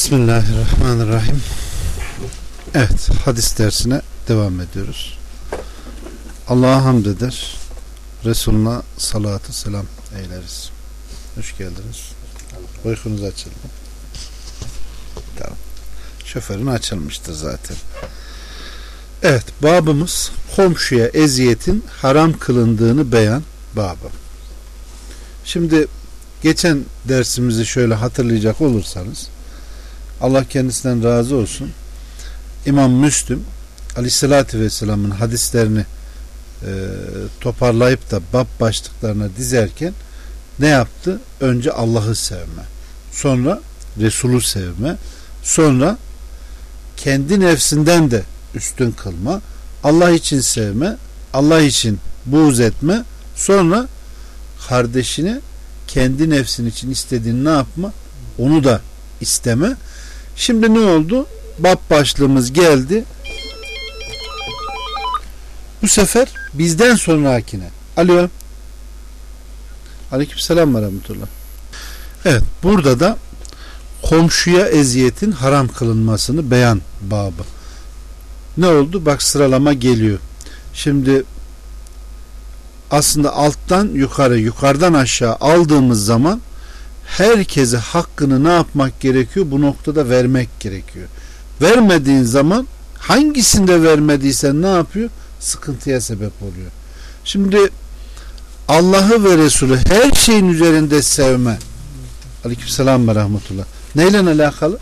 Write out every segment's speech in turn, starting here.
Bismillahirrahmanirrahim. Evet, hadis dersine devam ediyoruz. Allah'a hamd eder. Resuluna salatı selam eyleriz. Hoş geldiniz. Uykunuz açıldı. Tamam. Şoförün açılmıştır zaten. Evet, babımız komşuya eziyetin haram kılındığını beyan babı. Şimdi geçen dersimizi şöyle hatırlayacak olursanız Allah kendisinden razı olsun. İmam Müslüm Aleyhisselatü Vesselam'ın hadislerini e, toparlayıp da bab başlıklarına dizerken ne yaptı? Önce Allah'ı sevme. Sonra Resulü sevme. Sonra kendi nefsinden de üstün kılma. Allah için sevme. Allah için buğz etme. Sonra kardeşini kendi nefsin için istediğini ne yapma? Onu da isteme. Şimdi ne oldu? Bab başlığımız geldi. Bu sefer bizden sonrakine. Alo. Aleykümselam ve rahmetullah. Evet burada da komşuya eziyetin haram kılınmasını beyan babı. Ne oldu? Bak sıralama geliyor. Şimdi aslında alttan yukarı, yukarıdan aşağı aldığımız zaman herkese hakkını ne yapmak gerekiyor? Bu noktada vermek gerekiyor. Vermediğin zaman hangisinde vermediysen ne yapıyor? Sıkıntıya sebep oluyor. Şimdi Allah'ı ve Resulü her şeyin üzerinde sevme. Aleykümselam ve rahmetullah. Neyle alakalı?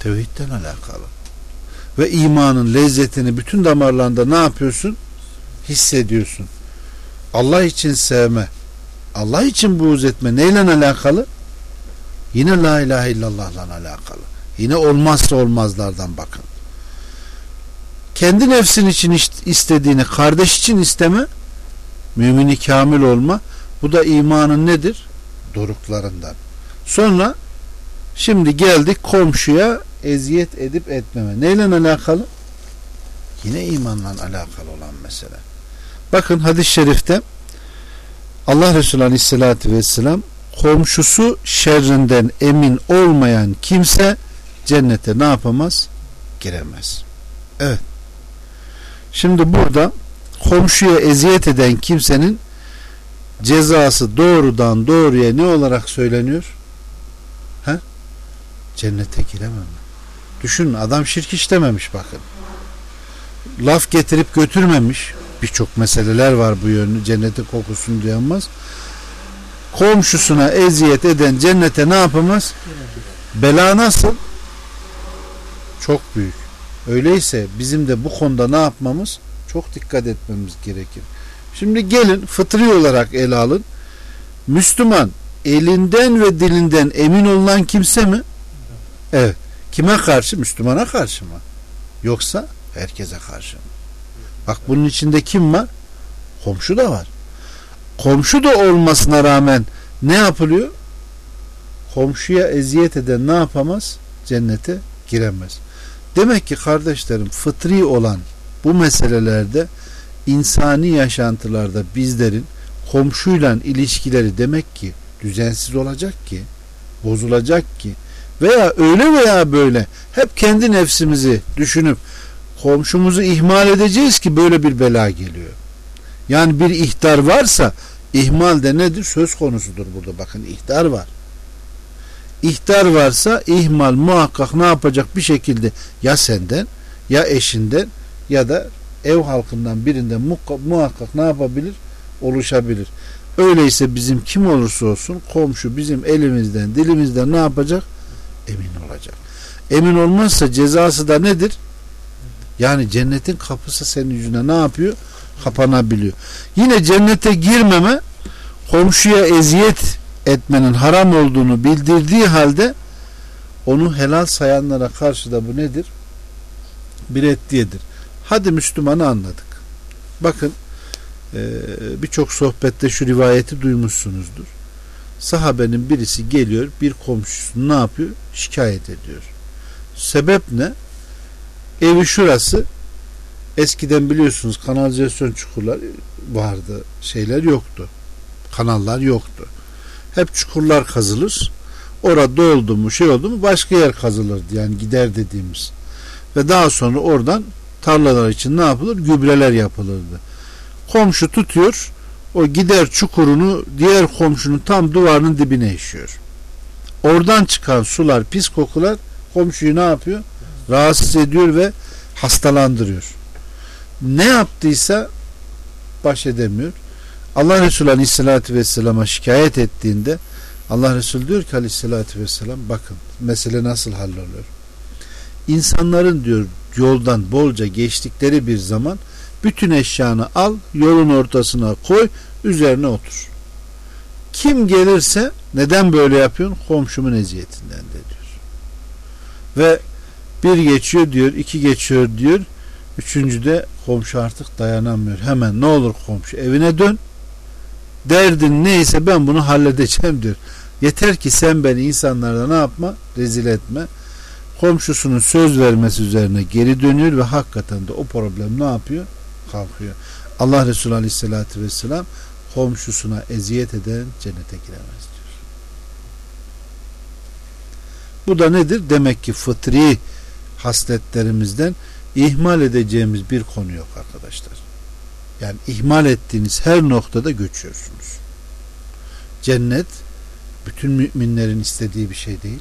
Tevhidden alakalı. Ve imanın lezzetini bütün damarlarında ne yapıyorsun? Hissediyorsun. Allah için sevme. Allah için buğz etme neyle alakalı? Yine la ilahe illallah'la alakalı. Yine olmazsa olmazlardan bakın. Kendi nefsin için istediğini kardeş için isteme mümini kamil olma bu da imanın nedir? Doruklarından. Sonra şimdi geldik komşuya eziyet edip etmeme. Neyle alakalı? Yine imanla alakalı olan mesele. Bakın hadis-i şerifte Allah Resulü Aleyhisselatü Vesselam komşusu şerrinden emin olmayan kimse cennete ne yapamaz? Giremez. Evet. Şimdi burada komşuya eziyet eden kimsenin cezası doğrudan doğruya ne olarak söyleniyor? He? Cennete giremem. Düşün adam şirk işlememiş bakın. Laf getirip götürmemiş birçok meseleler var bu yönlü. Cennetin kokusunu duyamaz. Komşusuna eziyet eden cennete ne yapamaz? Bela nasıl? Çok büyük. Öyleyse bizim de bu konuda ne yapmamız? Çok dikkat etmemiz gerekir. Şimdi gelin fıtri olarak ele alın. Müslüman elinden ve dilinden emin olunan kimse mi? Evet. Kime karşı? Müslümana karşı mı? Yoksa herkese karşı mı? Bak bunun içinde kim var? Komşu da var. Komşu da olmasına rağmen ne yapılıyor? Komşuya eziyet eden ne yapamaz? Cennete giremez. Demek ki kardeşlerim fıtri olan bu meselelerde insani yaşantılarda bizlerin komşuyla ilişkileri demek ki düzensiz olacak ki bozulacak ki veya öyle veya böyle hep kendi nefsimizi düşünüp komşumuzu ihmal edeceğiz ki böyle bir bela geliyor. Yani bir ihtar varsa ihmal de nedir? Söz konusudur burada. Bakın ihtar var. İhtar varsa ihmal muhakkak ne yapacak bir şekilde ya senden ya eşinden ya da ev halkından birinden muhakkak ne yapabilir? Oluşabilir. Öyleyse bizim kim olursa olsun komşu bizim elimizden dilimizden ne yapacak? Emin olacak. Emin olmazsa cezası da nedir? Yani cennetin kapısı senin yüzüne ne yapıyor? Kapanabiliyor. Yine cennete girmeme komşuya eziyet etmenin haram olduğunu bildirdiği halde onu helal sayanlara karşı da bu nedir? Bir ettiyedir. Hadi Müslümanı anladık. Bakın birçok sohbette şu rivayeti duymuşsunuzdur. Sahabenin birisi geliyor bir komşusunu ne yapıyor? Şikayet ediyor. Sebep ne? Evi şurası. Eskiden biliyorsunuz kanalizasyon çukurlar vardı. Şeyler yoktu. Kanallar yoktu. Hep çukurlar kazılır. orada doldu mu şey oldu mu başka yer kazılırdı yani gider dediğimiz. Ve daha sonra oradan tarlalar için ne yapılır? Gübreler yapılırdı. Komşu tutuyor o gider çukurunu diğer komşunun tam duvarının dibine işiyor. Oradan çıkan sular, pis kokular komşuyu ne yapıyor? Rahatsız ediyor ve hastalandırıyor. Ne yaptıysa baş edemiyor. Allah Resulü Aleyhisselatü Vesselam'a şikayet ettiğinde Allah Resulü diyor ki Aleyhisselatü Vesselam bakın mesele nasıl halloluyor. İnsanların diyor yoldan bolca geçtikleri bir zaman bütün eşyanı al yolun ortasına koy üzerine otur. Kim gelirse neden böyle yapıyorsun? Komşumun eziyetinden de diyor. Ve bir geçiyor diyor, iki geçiyor diyor. Üçüncü de komşu artık dayanamıyor. Hemen ne olur komşu evine dön. Derdin neyse ben bunu halledeceğim diyor. Yeter ki sen beni insanlarda ne yapma? Rezil etme. Komşusunun söz vermesi üzerine geri dönüyor ve hakikaten de o problem ne yapıyor? Kalkıyor. Allah Resulü Aleyhisselatü Vesselam komşusuna eziyet eden cennete giremez diyor. Bu da nedir? Demek ki fıtri hasletlerimizden ihmal edeceğimiz bir konu yok arkadaşlar. Yani ihmal ettiğiniz her noktada göçüyorsunuz. Cennet bütün müminlerin istediği bir şey değil.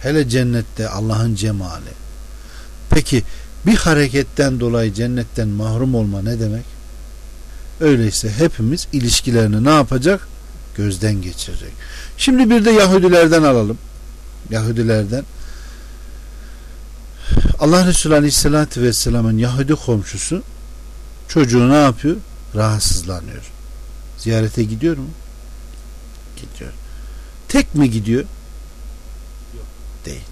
Hele cennette Allah'ın cemali. Peki bir hareketten dolayı cennetten mahrum olma ne demek? Öyleyse hepimiz ilişkilerini ne yapacak? Gözden geçirecek. Şimdi bir de Yahudilerden alalım. Yahudilerden. Allah Resulü Aleyhisselatü Vesselam'ın Yahudi komşusu çocuğu ne yapıyor? Rahatsızlanıyor. Ziyarete gidiyor mu? Gidiyor. Tek mi gidiyor? Yok. Değil.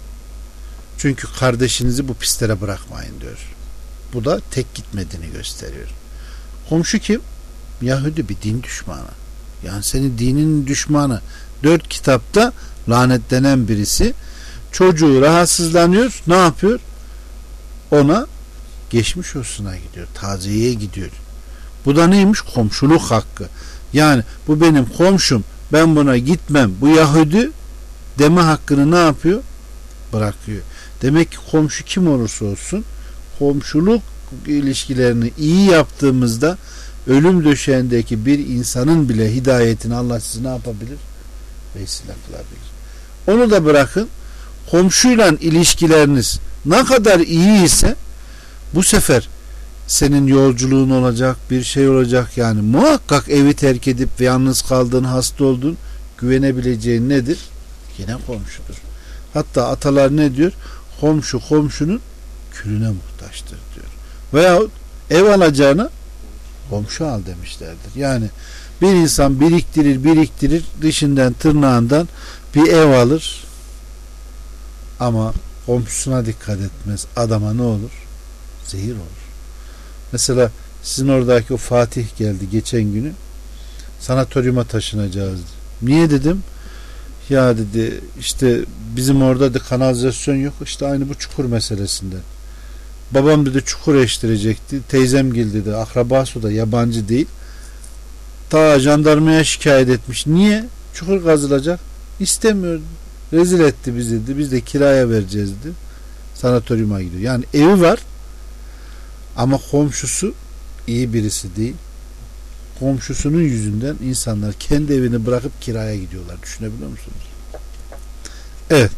Çünkü kardeşinizi bu pistlere bırakmayın diyor. Bu da tek gitmediğini gösteriyor. Komşu kim? Yahudi bir din düşmanı. Yani senin dinin düşmanı. Dört kitapta lanetlenen birisi çocuğu rahatsızlanıyor. Ne yapıyor? Ona geçmiş olsuna gidiyor. Taziyeye gidiyor. Bu da neymiş? Komşuluk hakkı. Yani bu benim komşum. Ben buna gitmem. Bu Yahudi deme hakkını ne yapıyor? Bırakıyor. Demek ki komşu kim olursa olsun komşuluk ilişkilerini iyi yaptığımızda ölüm döşeğindeki bir insanın bile hidayetini Allah sizi ne yapabilir? Vesile kılabilir. Onu da bırakın komşuyla ilişkileriniz ne kadar iyi ise bu sefer senin yolculuğun olacak bir şey olacak yani muhakkak evi terk edip ve yalnız kaldığın hasta oldun güvenebileceğin nedir? Yine komşudur. Hatta atalar ne diyor? Komşu komşunun külüne muhtaçtır diyor. Veyahut ev alacağına komşu al demişlerdir. Yani bir insan biriktirir biriktirir dışından tırnağından bir ev alır ama komşusuna dikkat etmez. Adama ne olur? Zehir olur. Mesela sizin oradaki o Fatih geldi geçen günü. Sanatoryuma taşınacağız. Niye dedim? Ya dedi işte bizim orada da kanalizasyon yok. İşte aynı bu çukur meselesinde. Babam dedi çukur eştirecekti. Teyzem geldi dedi. Akrabası da yabancı değil. Ta jandarmaya şikayet etmiş. Niye? Çukur kazılacak. İstemiyordu. Rezil etti bizi dedi. Biz de kiraya vereceğiz dedi. Sanatoryuma gidiyor. Yani evi var ama komşusu iyi birisi değil. Komşusunun yüzünden insanlar kendi evini bırakıp kiraya gidiyorlar. Düşünebiliyor musunuz? Evet.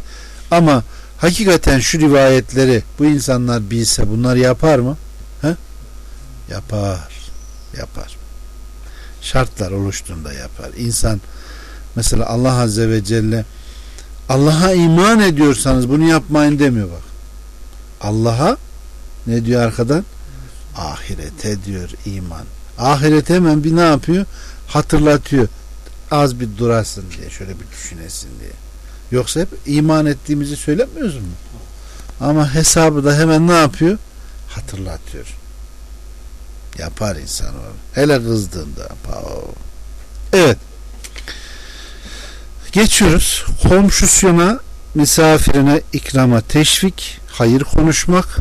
Ama hakikaten şu rivayetleri bu insanlar bilse bunlar yapar mı? He? Yapar. Yapar. Şartlar oluştuğunda yapar. İnsan mesela Allah Azze ve Celle Allah'a iman ediyorsanız bunu yapmayın demiyor bak. Allah'a ne diyor arkadan? Ahirete diyor iman. Ahiret hemen bir ne yapıyor? Hatırlatıyor. Az bir durasın diye şöyle bir düşünesin diye. Yoksa hep iman ettiğimizi söylemiyoruz mu? Ama hesabı da hemen ne yapıyor? Hatırlatıyor. Yapar insan onu. Hele kızdığında. Evet. Geçiyoruz. Komşusuna, misafirine ikrama teşvik, hayır konuşmak,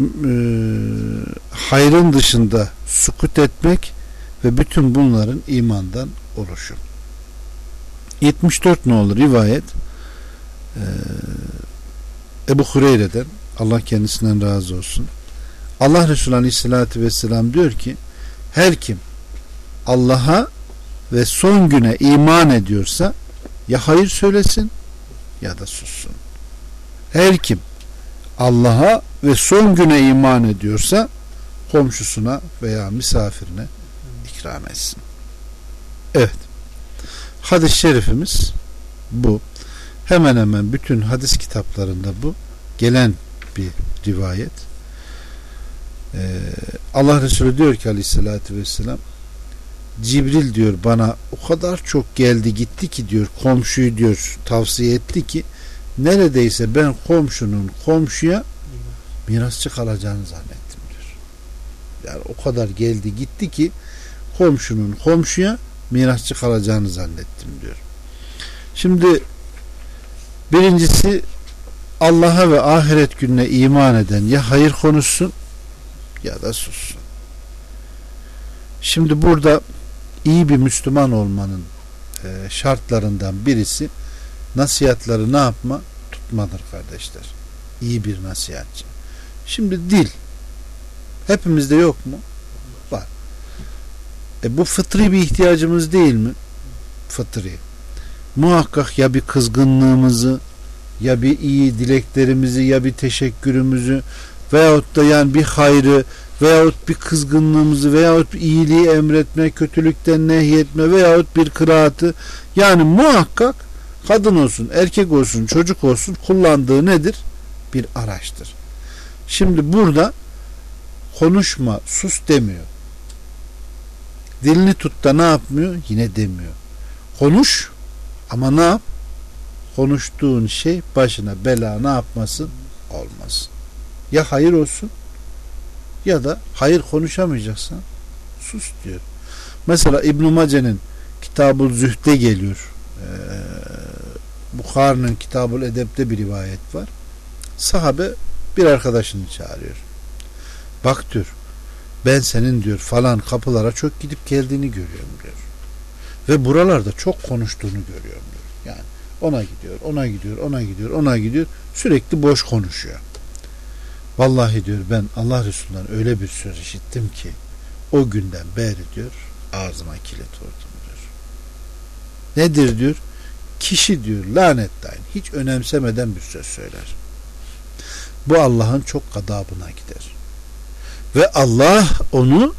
e, hayrın dışında sukut etmek ve bütün bunların imandan oluşu. 74 ne olur rivayet ee, Ebu Hureyre'den Allah kendisinden razı olsun. Allah Resulü Aleyhisselatü Vesselam diyor ki her kim Allah'a ve son güne iman ediyorsa ya hayır söylesin ya da sussun. Her kim Allah'a ve son güne iman ediyorsa komşusuna veya misafirine ikram etsin. Evet. Hadis-i şerifimiz bu. Hemen hemen bütün hadis kitaplarında bu gelen bir rivayet. Ee, Allah Resulü diyor ki aleyhissalatü vesselam Cibril diyor bana o kadar çok geldi gitti ki diyor komşuyu diyor tavsiye etti ki neredeyse ben komşunun komşuya mirasçı kalacağını zannettim diyor. Yani o kadar geldi gitti ki komşunun komşuya mirasçı kalacağını zannettim diyor. Şimdi birincisi Allah'a ve ahiret gününe iman eden ya hayır konuşsun ya da sussun. Şimdi burada iyi bir Müslüman olmanın e, şartlarından birisi nasihatları ne yapma? Tutmadır kardeşler. İyi bir nasihatçı. Şimdi dil hepimizde yok mu? Var. E bu fıtri bir ihtiyacımız değil mi? Fıtri. Muhakkak ya bir kızgınlığımızı ya bir iyi dileklerimizi ya bir teşekkürümüzü veyahut da yani bir hayrı veyahut bir kızgınlığımızı veyahut bir iyiliği emretme, kötülükten nehyetme veyahut bir kıraatı yani muhakkak kadın olsun, erkek olsun, çocuk olsun kullandığı nedir? Bir araçtır. Şimdi burada konuşma, sus demiyor. Dilini tut da ne yapmıyor? Yine demiyor. Konuş ama ne yap? Konuştuğun şey başına bela ne yapmasın? Olmasın. Ya hayır olsun ya da hayır konuşamayacaksan sus diyor. Mesela İbn-i Mace'nin Kitab-ı Zühd'de geliyor. Ee, Bukhari'nin Kitab-ı Edeb'de bir rivayet var. Sahabe bir arkadaşını çağırıyor. Bak diyor ben senin diyor falan kapılara çok gidip geldiğini görüyorum diyor. Ve buralarda çok konuştuğunu görüyorum diyor. Yani ona gidiyor, ona gidiyor, ona gidiyor, ona gidiyor. Sürekli boş konuşuyor. Vallahi diyor ben Allah Resulü'nden öyle bir söz işittim ki o günden beri diyor ağzıma kilit vurdum diyor. Nedir diyor? Kişi diyor lanet dahin hiç önemsemeden bir söz söyler. Bu Allah'ın çok gadabına gider. Ve Allah onu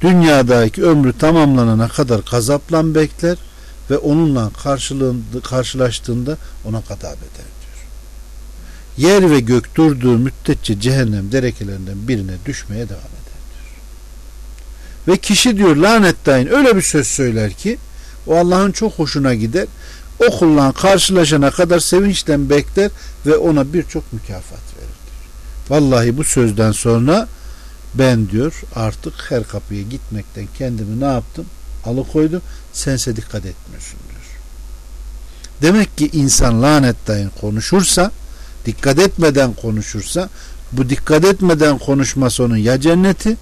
dünyadaki ömrü tamamlanana kadar gazapla bekler ve onunla karşılaştığında ona gadap eder yer ve gök durduğu müddetçe cehennem derekelerinden birine düşmeye devam eder diyor. Ve kişi diyor lanet dahin öyle bir söz söyler ki o Allah'ın çok hoşuna gider. O kullan karşılaşana kadar sevinçten bekler ve ona birçok mükafat verir diyor. Vallahi bu sözden sonra ben diyor artık her kapıya gitmekten kendimi ne yaptım? Alıkoydum. Sense dikkat etmiyorsun diyor. Demek ki insan lanet dahin konuşursa dikkat etmeden konuşursa bu dikkat etmeden konuşması onun ya cenneti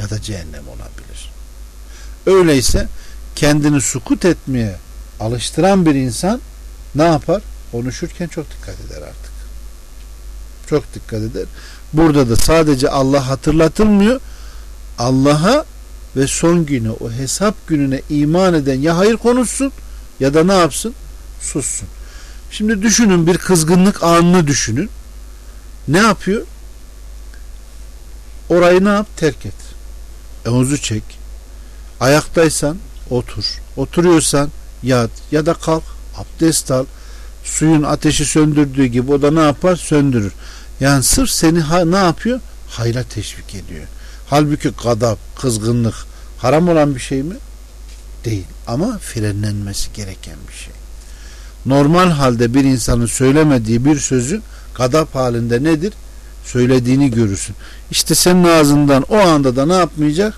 ya da cehennem olabilir. Öyleyse kendini sukut etmeye alıştıran bir insan ne yapar? Konuşurken çok dikkat eder artık. Çok dikkat eder. Burada da sadece Allah hatırlatılmıyor. Allah'a ve son günü o hesap gününe iman eden ya hayır konuşsun ya da ne yapsın? Sussun. Şimdi düşünün bir kızgınlık anını düşünün. Ne yapıyor? Orayı ne yap? Terk et. Omuzu çek. Ayaktaysan otur. Oturuyorsan yat ya da kalk. Abdest al. Suyun ateşi söndürdüğü gibi o da ne yapar? Söndürür. Yani sırf seni ha, ne yapıyor? Hayra teşvik ediyor. Halbuki gadap, kızgınlık haram olan bir şey mi? Değil. Ama frenlenmesi gereken bir şey normal halde bir insanın söylemediği bir sözü gadap halinde nedir? Söylediğini görürsün. İşte senin ağzından o anda da ne yapmayacak?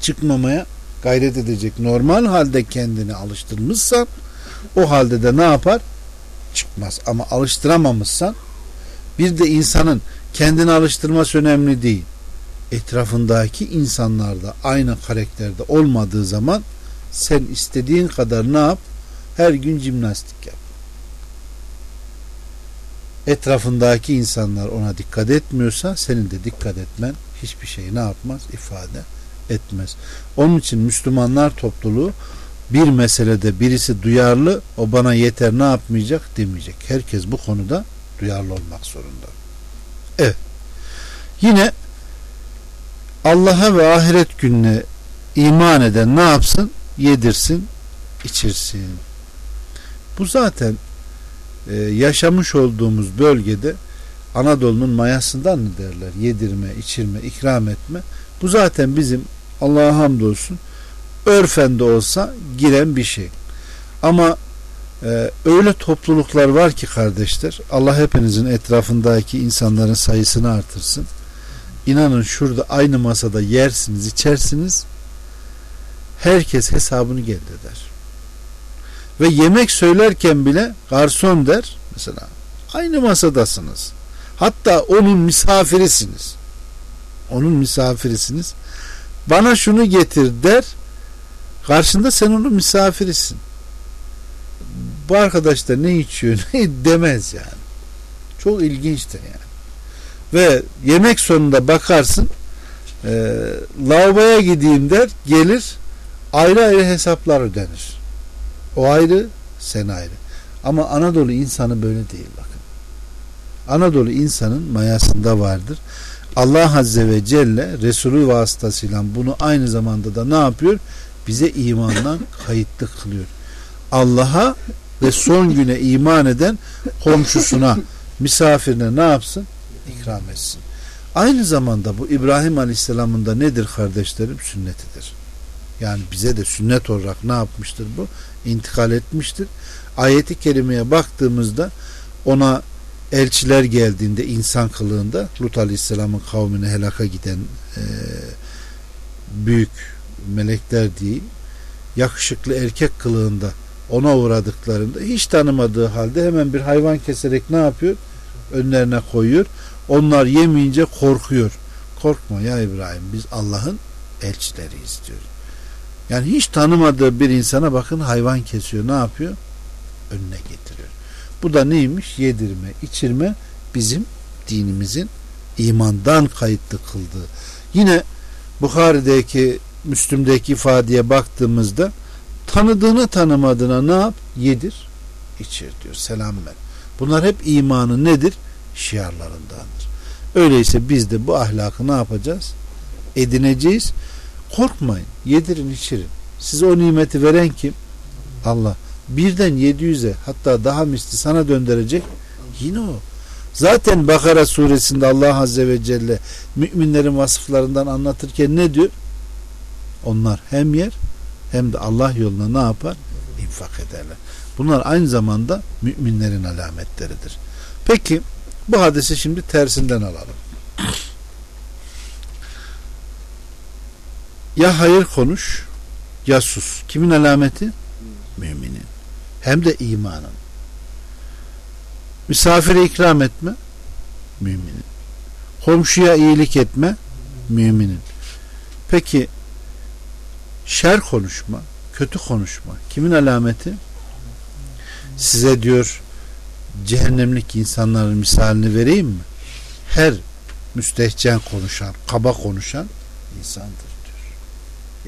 Çıkmamaya gayret edecek. Normal halde kendini alıştırmışsan o halde de ne yapar? Çıkmaz. Ama alıştıramamışsan bir de insanın kendini alıştırması önemli değil. Etrafındaki insanlarda aynı karakterde olmadığı zaman sen istediğin kadar ne yap? Her gün jimnastik yap. Etrafındaki insanlar ona dikkat etmiyorsa senin de dikkat etmen hiçbir şeyi ne yapmaz? ifade etmez. Onun için Müslümanlar topluluğu bir meselede birisi duyarlı o bana yeter ne yapmayacak demeyecek. Herkes bu konuda duyarlı olmak zorunda. Evet. Yine Allah'a ve ahiret gününe iman eden ne yapsın? Yedirsin, içirsin. Bu zaten e, yaşamış olduğumuz bölgede Anadolu'nun mayasından mı derler? Yedirme, içirme, ikram etme. Bu zaten bizim Allah'a hamdolsun örfen de olsa giren bir şey. Ama e, öyle topluluklar var ki kardeşler Allah hepinizin etrafındaki insanların sayısını artırsın. İnanın şurada aynı masada yersiniz, içersiniz. Herkes hesabını eder. Ve yemek söylerken bile garson der mesela aynı masadasınız. Hatta onun misafirisiniz. Onun misafirisiniz. Bana şunu getir der. Karşında sen onun misafirisin. Bu arkadaş da ne içiyor ne demez yani. Çok ilginçtir yani. Ve yemek sonunda bakarsın e, lavaboya gideyim der gelir ayrı ayrı hesaplar ödenir. O ayrı sen ayrı. Ama Anadolu insanı böyle değil bakın. Anadolu insanın mayasında vardır. Allah Azze ve Celle Resulü vasıtasıyla bunu aynı zamanda da ne yapıyor? Bize imandan kayıtlı kılıyor. Allah'a ve son güne iman eden komşusuna, misafirine ne yapsın? İkram etsin. Aynı zamanda bu İbrahim Aleyhisselam'ın da nedir kardeşlerim? Sünnetidir. Yani bize de sünnet olarak ne yapmıştır bu? İntikal etmiştir. Ayeti kerimeye baktığımızda ona elçiler geldiğinde insan kılığında Lut Aleyhisselam'ın kavmine helaka giden e, büyük melekler değil yakışıklı erkek kılığında ona uğradıklarında hiç tanımadığı halde hemen bir hayvan keserek ne yapıyor? Önlerine koyuyor. Onlar yemeyince korkuyor. Korkma ya İbrahim biz Allah'ın elçileriyiz diyor. Yani hiç tanımadığı bir insana bakın hayvan kesiyor. Ne yapıyor? Önüne getiriyor. Bu da neymiş? Yedirme, içirme bizim dinimizin imandan kayıtlı kıldığı. Yine Bukhari'deki Müslüm'deki ifadeye baktığımızda tanıdığını tanımadığına ne yap? Yedir, içir diyor. Selam ver. Bunlar hep imanın nedir? Şiarlarındandır. Öyleyse biz de bu ahlakı ne yapacağız? Edineceğiz. Korkmayın. Yedirin, içirin. Size o nimeti veren kim? Allah birden 700'e hatta daha misli sana döndürecek yine o. Zaten Bakara suresinde Allah Azze ve Celle müminlerin vasıflarından anlatırken ne diyor? Onlar hem yer hem de Allah yoluna ne yapar? İnfak ederler. Bunlar aynı zamanda müminlerin alametleridir. Peki bu hadisi şimdi tersinden alalım. Ya hayır konuş ya sus. Kimin alameti? Müminin hem de imanın. Misafire ikram etme müminin. Komşuya iyilik etme müminin. Peki şer konuşma, kötü konuşma kimin alameti? Size diyor cehennemlik insanların misalini vereyim mi? Her müstehcen konuşan, kaba konuşan insandır.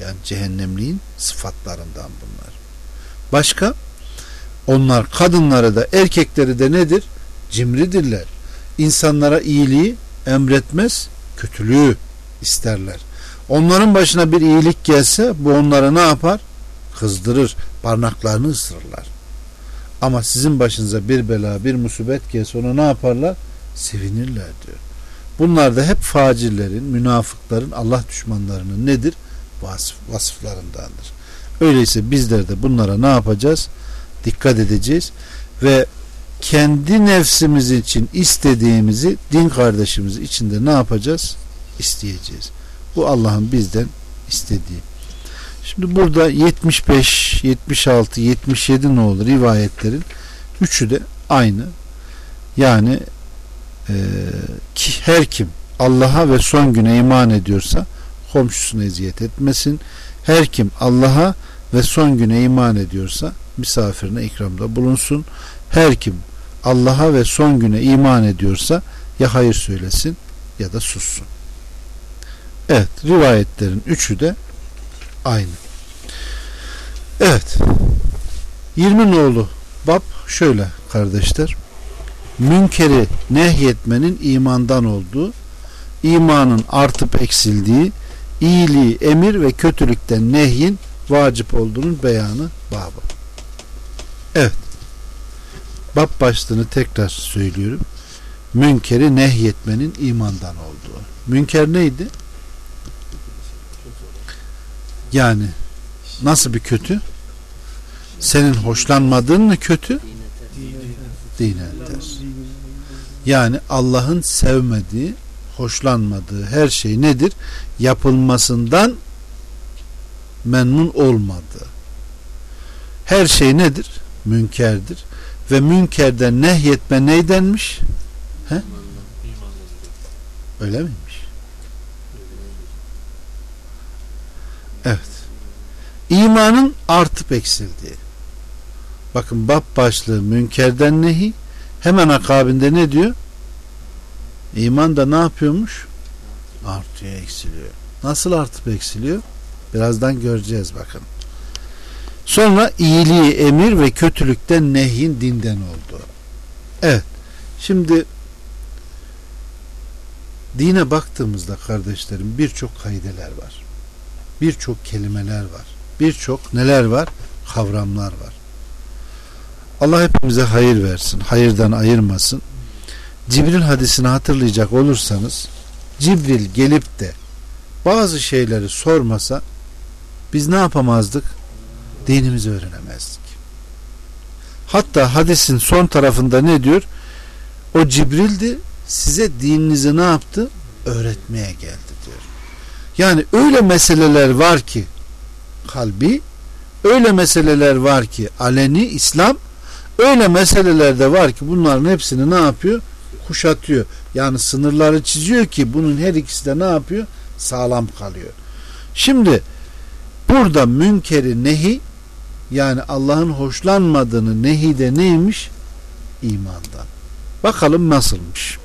Yani cehennemliğin sıfatlarından bunlar. Başka? Onlar kadınları da erkekleri de nedir? Cimridirler. İnsanlara iyiliği emretmez, kötülüğü isterler. Onların başına bir iyilik gelse bu onları ne yapar? Kızdırır, parmaklarını ısırırlar. Ama sizin başınıza bir bela, bir musibet gelse ona ne yaparlar? Sevinirler diyor. Bunlar da hep facirlerin, münafıkların, Allah düşmanlarının nedir? Vasıf, vasıflarındandır. Öyleyse bizler de bunlara ne yapacağız? dikkat edeceğiz ve kendi nefsimiz için istediğimizi din kardeşimiz için de ne yapacağız? İsteyeceğiz. Bu Allah'ın bizden istediği. Şimdi burada 75, 76, 77 ne olur rivayetlerin üçü de aynı. Yani e, ki her kim Allah'a ve son güne iman ediyorsa komşusuna eziyet etmesin. Her kim Allah'a ve son güne iman ediyorsa misafirine ikramda bulunsun. Her kim Allah'a ve son güne iman ediyorsa ya hayır söylesin ya da sussun. Evet rivayetlerin üçü de aynı. Evet 20 nolu bab şöyle kardeşler münkeri nehyetmenin imandan olduğu imanın artıp eksildiği iyiliği emir ve kötülükten nehyin vacip olduğunun beyanı babı. Evet. Bab başlığını tekrar söylüyorum. Münkeri nehyetmenin imandan olduğu. Münker neydi? Yani nasıl bir kötü? Senin hoşlanmadığın mı kötü? Dine ters. Yani Allah'ın sevmediği, hoşlanmadığı her şey nedir? Yapılmasından memnun olmadığı. Her şey nedir? Münkerdir. Ve münkerden nehyetme neydenmiş? He? Öyle miymiş? Evet. İmanın artıp eksildiği. Bakın bab başlığı münkerden nehi hemen akabinde ne diyor? İman da ne yapıyormuş? Artıyor, eksiliyor. Nasıl artıp eksiliyor? Birazdan göreceğiz bakın. Sonra iyiliği emir ve kötülükten nehyin dinden oldu. Evet. Şimdi dine baktığımızda kardeşlerim birçok kaideler var. Birçok kelimeler var. Birçok neler var? Kavramlar var. Allah hepimize hayır versin. Hayırdan ayırmasın. Cibril hadisini hatırlayacak olursanız Cibril gelip de bazı şeyleri sormasa biz ne yapamazdık? Dinimizi öğrenemezdik. Hatta hadisin son tarafında ne diyor? O Cibril'di size dininizi ne yaptı? Öğretmeye geldi diyor. Yani öyle meseleler var ki kalbi öyle meseleler var ki aleni İslam öyle meseleler de var ki bunların hepsini ne yapıyor? Kuşatıyor. Yani sınırları çiziyor ki bunun her ikisi de ne yapıyor? Sağlam kalıyor. Şimdi burada münkeri nehi yani Allah'ın hoşlanmadığını nehi de neymiş? İmandan. Bakalım nasılmış.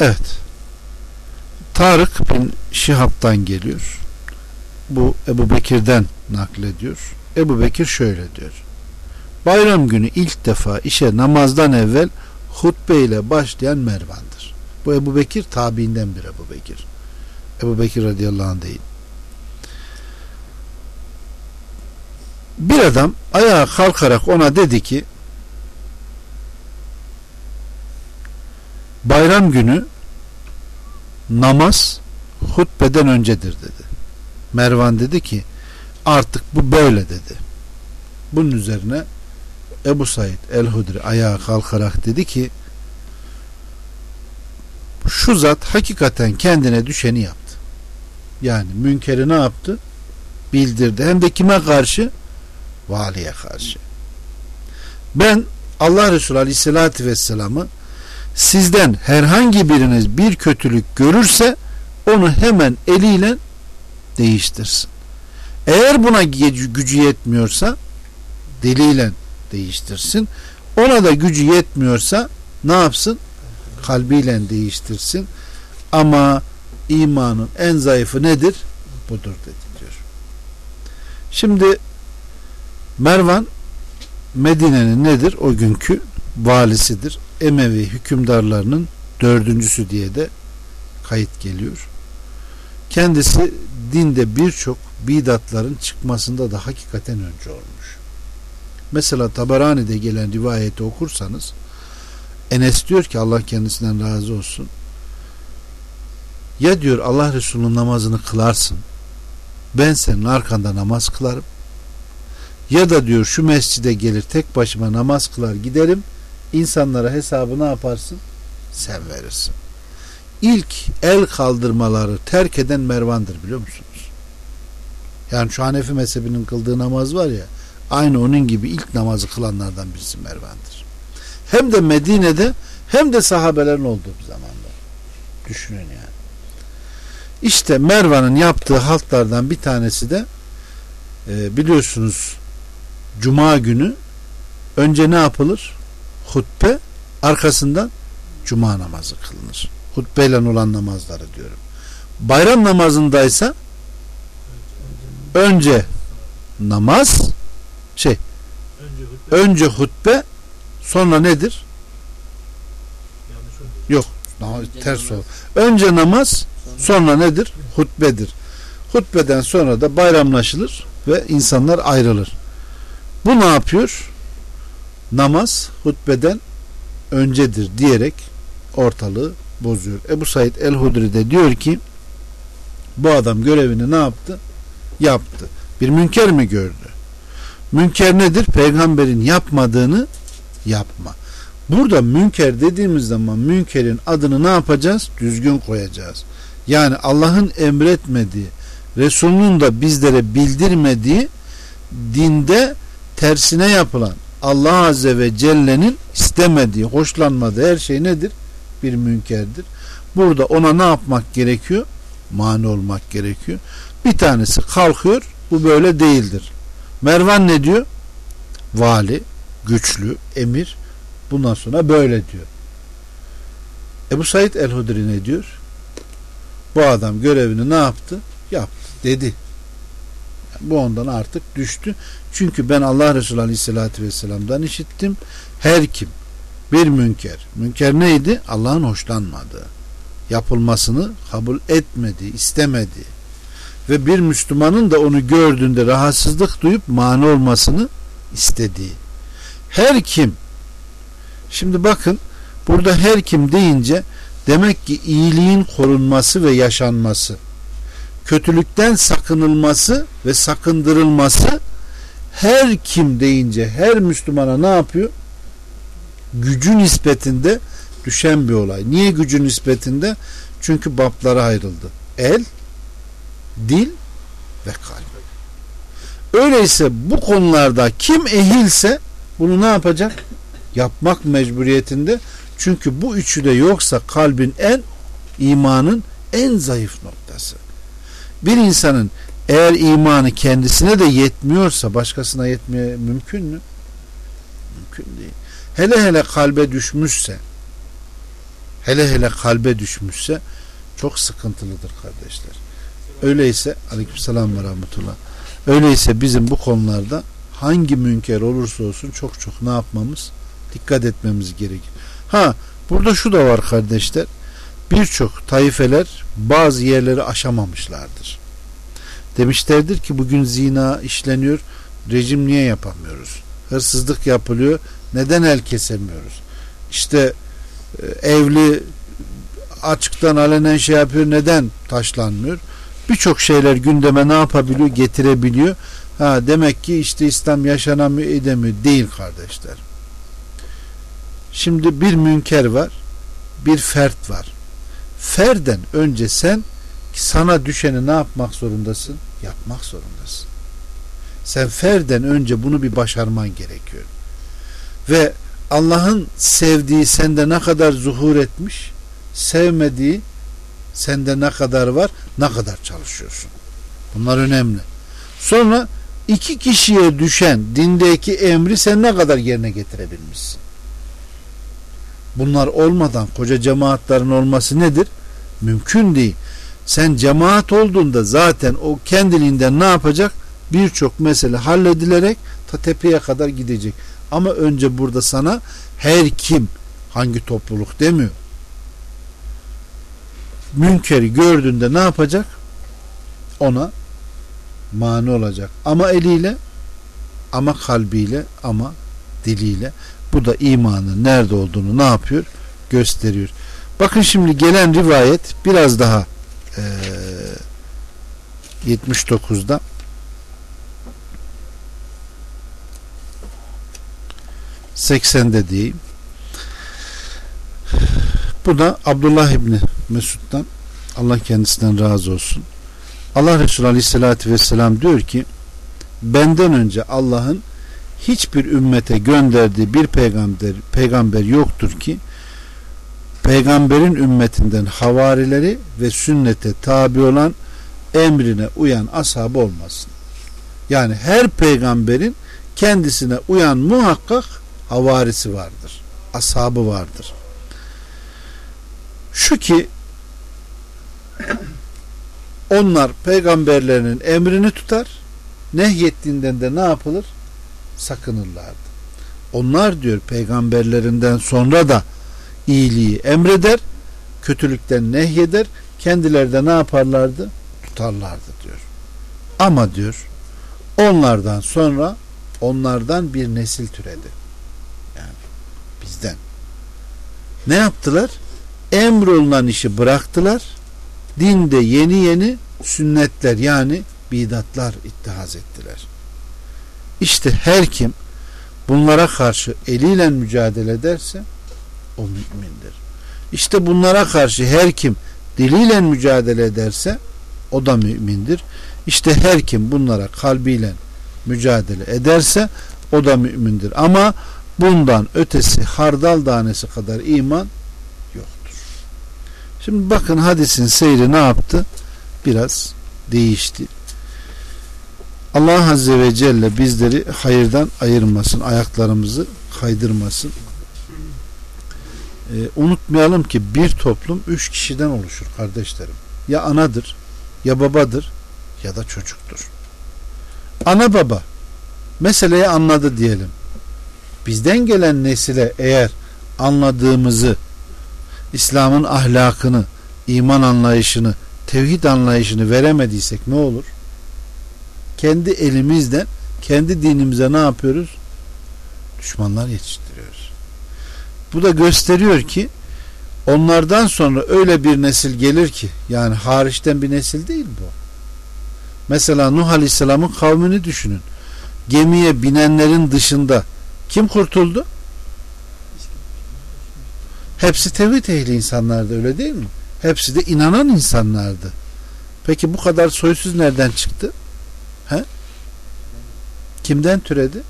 Evet. Tarık bin Şihab'dan geliyor. Bu Ebu Bekir'den naklediyor. Ebu Bekir şöyle diyor. Bayram günü ilk defa işe namazdan evvel hutbe başlayan Mervan'dır. Bu Ebu Bekir tabiinden bir Ebu Bekir. Ebu Bekir radıyallahu anh değil. Bir adam ayağa kalkarak ona dedi ki bayram günü namaz hutbeden öncedir dedi. Mervan dedi ki artık bu böyle dedi. Bunun üzerine Ebu Said el-Hudri ayağa kalkarak dedi ki şu zat hakikaten kendine düşeni yaptı. Yani münkeri ne yaptı? Bildirdi. Hem de kime karşı? Valiye karşı. Ben Allah Resulü Aleyhisselatü Vesselam'ı sizden herhangi biriniz bir kötülük görürse onu hemen eliyle değiştirsin. Eğer buna gücü yetmiyorsa diliyle değiştirsin. Ona da gücü yetmiyorsa ne yapsın? Kalbiyle değiştirsin. Ama imanın en zayıfı nedir? Budur dedi diyor. Şimdi Mervan Medine'nin nedir? O günkü valisidir. Emevi hükümdarlarının dördüncüsü diye de kayıt geliyor. Kendisi dinde birçok bidatların çıkmasında da hakikaten önce olmuş. Mesela Tabarani'de gelen rivayeti okursanız Enes diyor ki Allah kendisinden razı olsun. Ya diyor Allah Resulü'nün namazını kılarsın. Ben senin arkanda namaz kılarım. Ya da diyor şu mescide gelir tek başıma namaz kılar giderim. İnsanlara hesabı ne yaparsın? Sen verirsin. İlk el kaldırmaları terk eden Mervan'dır biliyor musunuz? Yani şu Hanefi mezhebinin kıldığı namaz var ya aynı onun gibi ilk namazı kılanlardan birisi Mervan'dır. Hem de Medine'de hem de sahabelerin olduğu bir zamanda. Düşünün yani. İşte Mervan'ın yaptığı haltlardan bir tanesi de e, biliyorsunuz Cuma günü önce ne yapılır? Hutbe arkasından Cuma namazı kılınır. Hutbeyle olan namazları diyorum. Bayram namazındaysa önce namaz şey önce hutbe sonra nedir? Yok ters ol. Önce namaz sonra nedir? Hutbedir. Hutbeden sonra da bayramlaşılır ve insanlar ayrılır. Bu ne yapıyor? Namaz hutbeden öncedir diyerek ortalığı bozuyor. Ebu Said el-Hudri de diyor ki bu adam görevini ne yaptı? Yaptı. Bir münker mi gördü? Münker nedir? Peygamberin yapmadığını yapma. Burada münker dediğimiz zaman münkerin adını ne yapacağız? Düzgün koyacağız. Yani Allah'ın emretmediği, Resulünün de bizlere bildirmediği dinde tersine yapılan Allah Azze ve Celle'nin istemediği, hoşlanmadığı her şey nedir? Bir münkerdir. Burada ona ne yapmak gerekiyor? Mani olmak gerekiyor. Bir tanesi kalkıyor, bu böyle değildir. Mervan ne diyor? Vali, güçlü, emir, bundan sonra böyle diyor. Ebu Said el-Hudri ne diyor? Bu adam görevini ne yaptı? Yaptı dedi. Bu ondan artık düştü. Çünkü ben Allah Resulü Aleyhisselatü Vesselam'dan işittim. Her kim bir münker. Münker neydi? Allah'ın hoşlanmadığı. Yapılmasını kabul etmediği, istemediği. Ve bir Müslümanın da onu gördüğünde rahatsızlık duyup mani olmasını istediği. Her kim Şimdi bakın burada her kim deyince demek ki iyiliğin korunması ve yaşanması kötülükten sakınılması ve sakındırılması her kim deyince her Müslümana ne yapıyor? Gücü nispetinde düşen bir olay. Niye gücü nispetinde? Çünkü bablara ayrıldı. El, dil ve kalp. Öyleyse bu konularda kim ehilse bunu ne yapacak? Yapmak mecburiyetinde. Çünkü bu üçü de yoksa kalbin en imanın en zayıf noktası bir insanın eğer imanı kendisine de yetmiyorsa başkasına yetmeye mümkün mü? Mümkün değil. Hele hele kalbe düşmüşse hele hele kalbe düşmüşse çok sıkıntılıdır kardeşler. Öyleyse aleykümselam ve rahmetullah. Öyleyse bizim bu konularda hangi münker olursa olsun çok çok ne yapmamız? Dikkat etmemiz gerekir. Ha burada şu da var kardeşler birçok taifeler bazı yerleri aşamamışlardır. Demişlerdir ki bugün zina işleniyor, rejim niye yapamıyoruz? Hırsızlık yapılıyor, neden el kesemiyoruz? İşte e, evli açıktan alenen şey yapıyor, neden taşlanmıyor? Birçok şeyler gündeme ne yapabiliyor? Getirebiliyor. Ha demek ki işte İslam yaşanamıyor, edemiyor. Değil kardeşler. Şimdi bir münker var, bir fert var ferden önce sen sana düşeni ne yapmak zorundasın? Yapmak zorundasın. Sen ferden önce bunu bir başarman gerekiyor. Ve Allah'ın sevdiği sende ne kadar zuhur etmiş, sevmediği sende ne kadar var, ne kadar çalışıyorsun. Bunlar önemli. Sonra iki kişiye düşen dindeki emri sen ne kadar yerine getirebilmişsin. Bunlar olmadan koca cemaatlerin olması nedir? Mümkün değil. Sen cemaat olduğunda zaten o kendiliğinden ne yapacak? Birçok mesele halledilerek ta tepeye kadar gidecek. Ama önce burada sana her kim hangi topluluk demiyor. Münkeri gördüğünde ne yapacak? Ona mani olacak. Ama eliyle ama kalbiyle ama diliyle bu da imanın nerede olduğunu ne yapıyor? Gösteriyor. Bakın şimdi gelen rivayet biraz daha e, 79'da seksende diyeyim. Bu da Abdullah İbni Mesud'dan Allah kendisinden razı olsun. Allah Resulü Aleyhisselatü Vesselam diyor ki benden önce Allah'ın hiçbir ümmete gönderdiği bir peygamber peygamber yoktur ki peygamberin ümmetinden havarileri ve sünnete tabi olan emrine uyan ashabı olmasın. Yani her peygamberin kendisine uyan muhakkak havarisi vardır. Ashabı vardır. Şu ki onlar peygamberlerinin emrini tutar nehyettiğinden de ne yapılır? Sakınırlardı. Onlar diyor peygamberlerinden sonra da iyiliği emreder, kötülükten nehyeder, kendileri de ne yaparlardı? Tutarlardı diyor. Ama diyor onlardan sonra onlardan bir nesil türedi. Yani bizden. Ne yaptılar? Emrolunan işi bıraktılar. Dinde yeni yeni sünnetler yani bidatlar ittihaz ettiler. İşte her kim bunlara karşı eliyle mücadele ederse o mümindir. İşte bunlara karşı her kim diliyle mücadele ederse o da mümindir. İşte her kim bunlara kalbiyle mücadele ederse o da mümindir. Ama bundan ötesi hardal tanesi kadar iman. Şimdi bakın hadisin seyri ne yaptı? Biraz değişti. Allah Azze ve Celle bizleri hayırdan ayırmasın, ayaklarımızı kaydırmasın. Ee, unutmayalım ki bir toplum üç kişiden oluşur kardeşlerim. Ya anadır, ya babadır, ya da çocuktur. Ana baba meseleyi anladı diyelim. Bizden gelen nesile eğer anladığımızı, İslam'ın ahlakını, iman anlayışını, tevhid anlayışını veremediysek ne olur? kendi elimizden kendi dinimize ne yapıyoruz? Düşmanlar yetiştiriyoruz. Bu da gösteriyor ki onlardan sonra öyle bir nesil gelir ki yani hariçten bir nesil değil bu. Mesela Nuh Aleyhisselam'ın kavmini düşünün. Gemiye binenlerin dışında kim kurtuldu? Hepsi tevhid ehli insanlardı öyle değil mi? Hepsi de inanan insanlardı. Peki bu kadar soysuz nereden çıktı? He? Kimden türedi?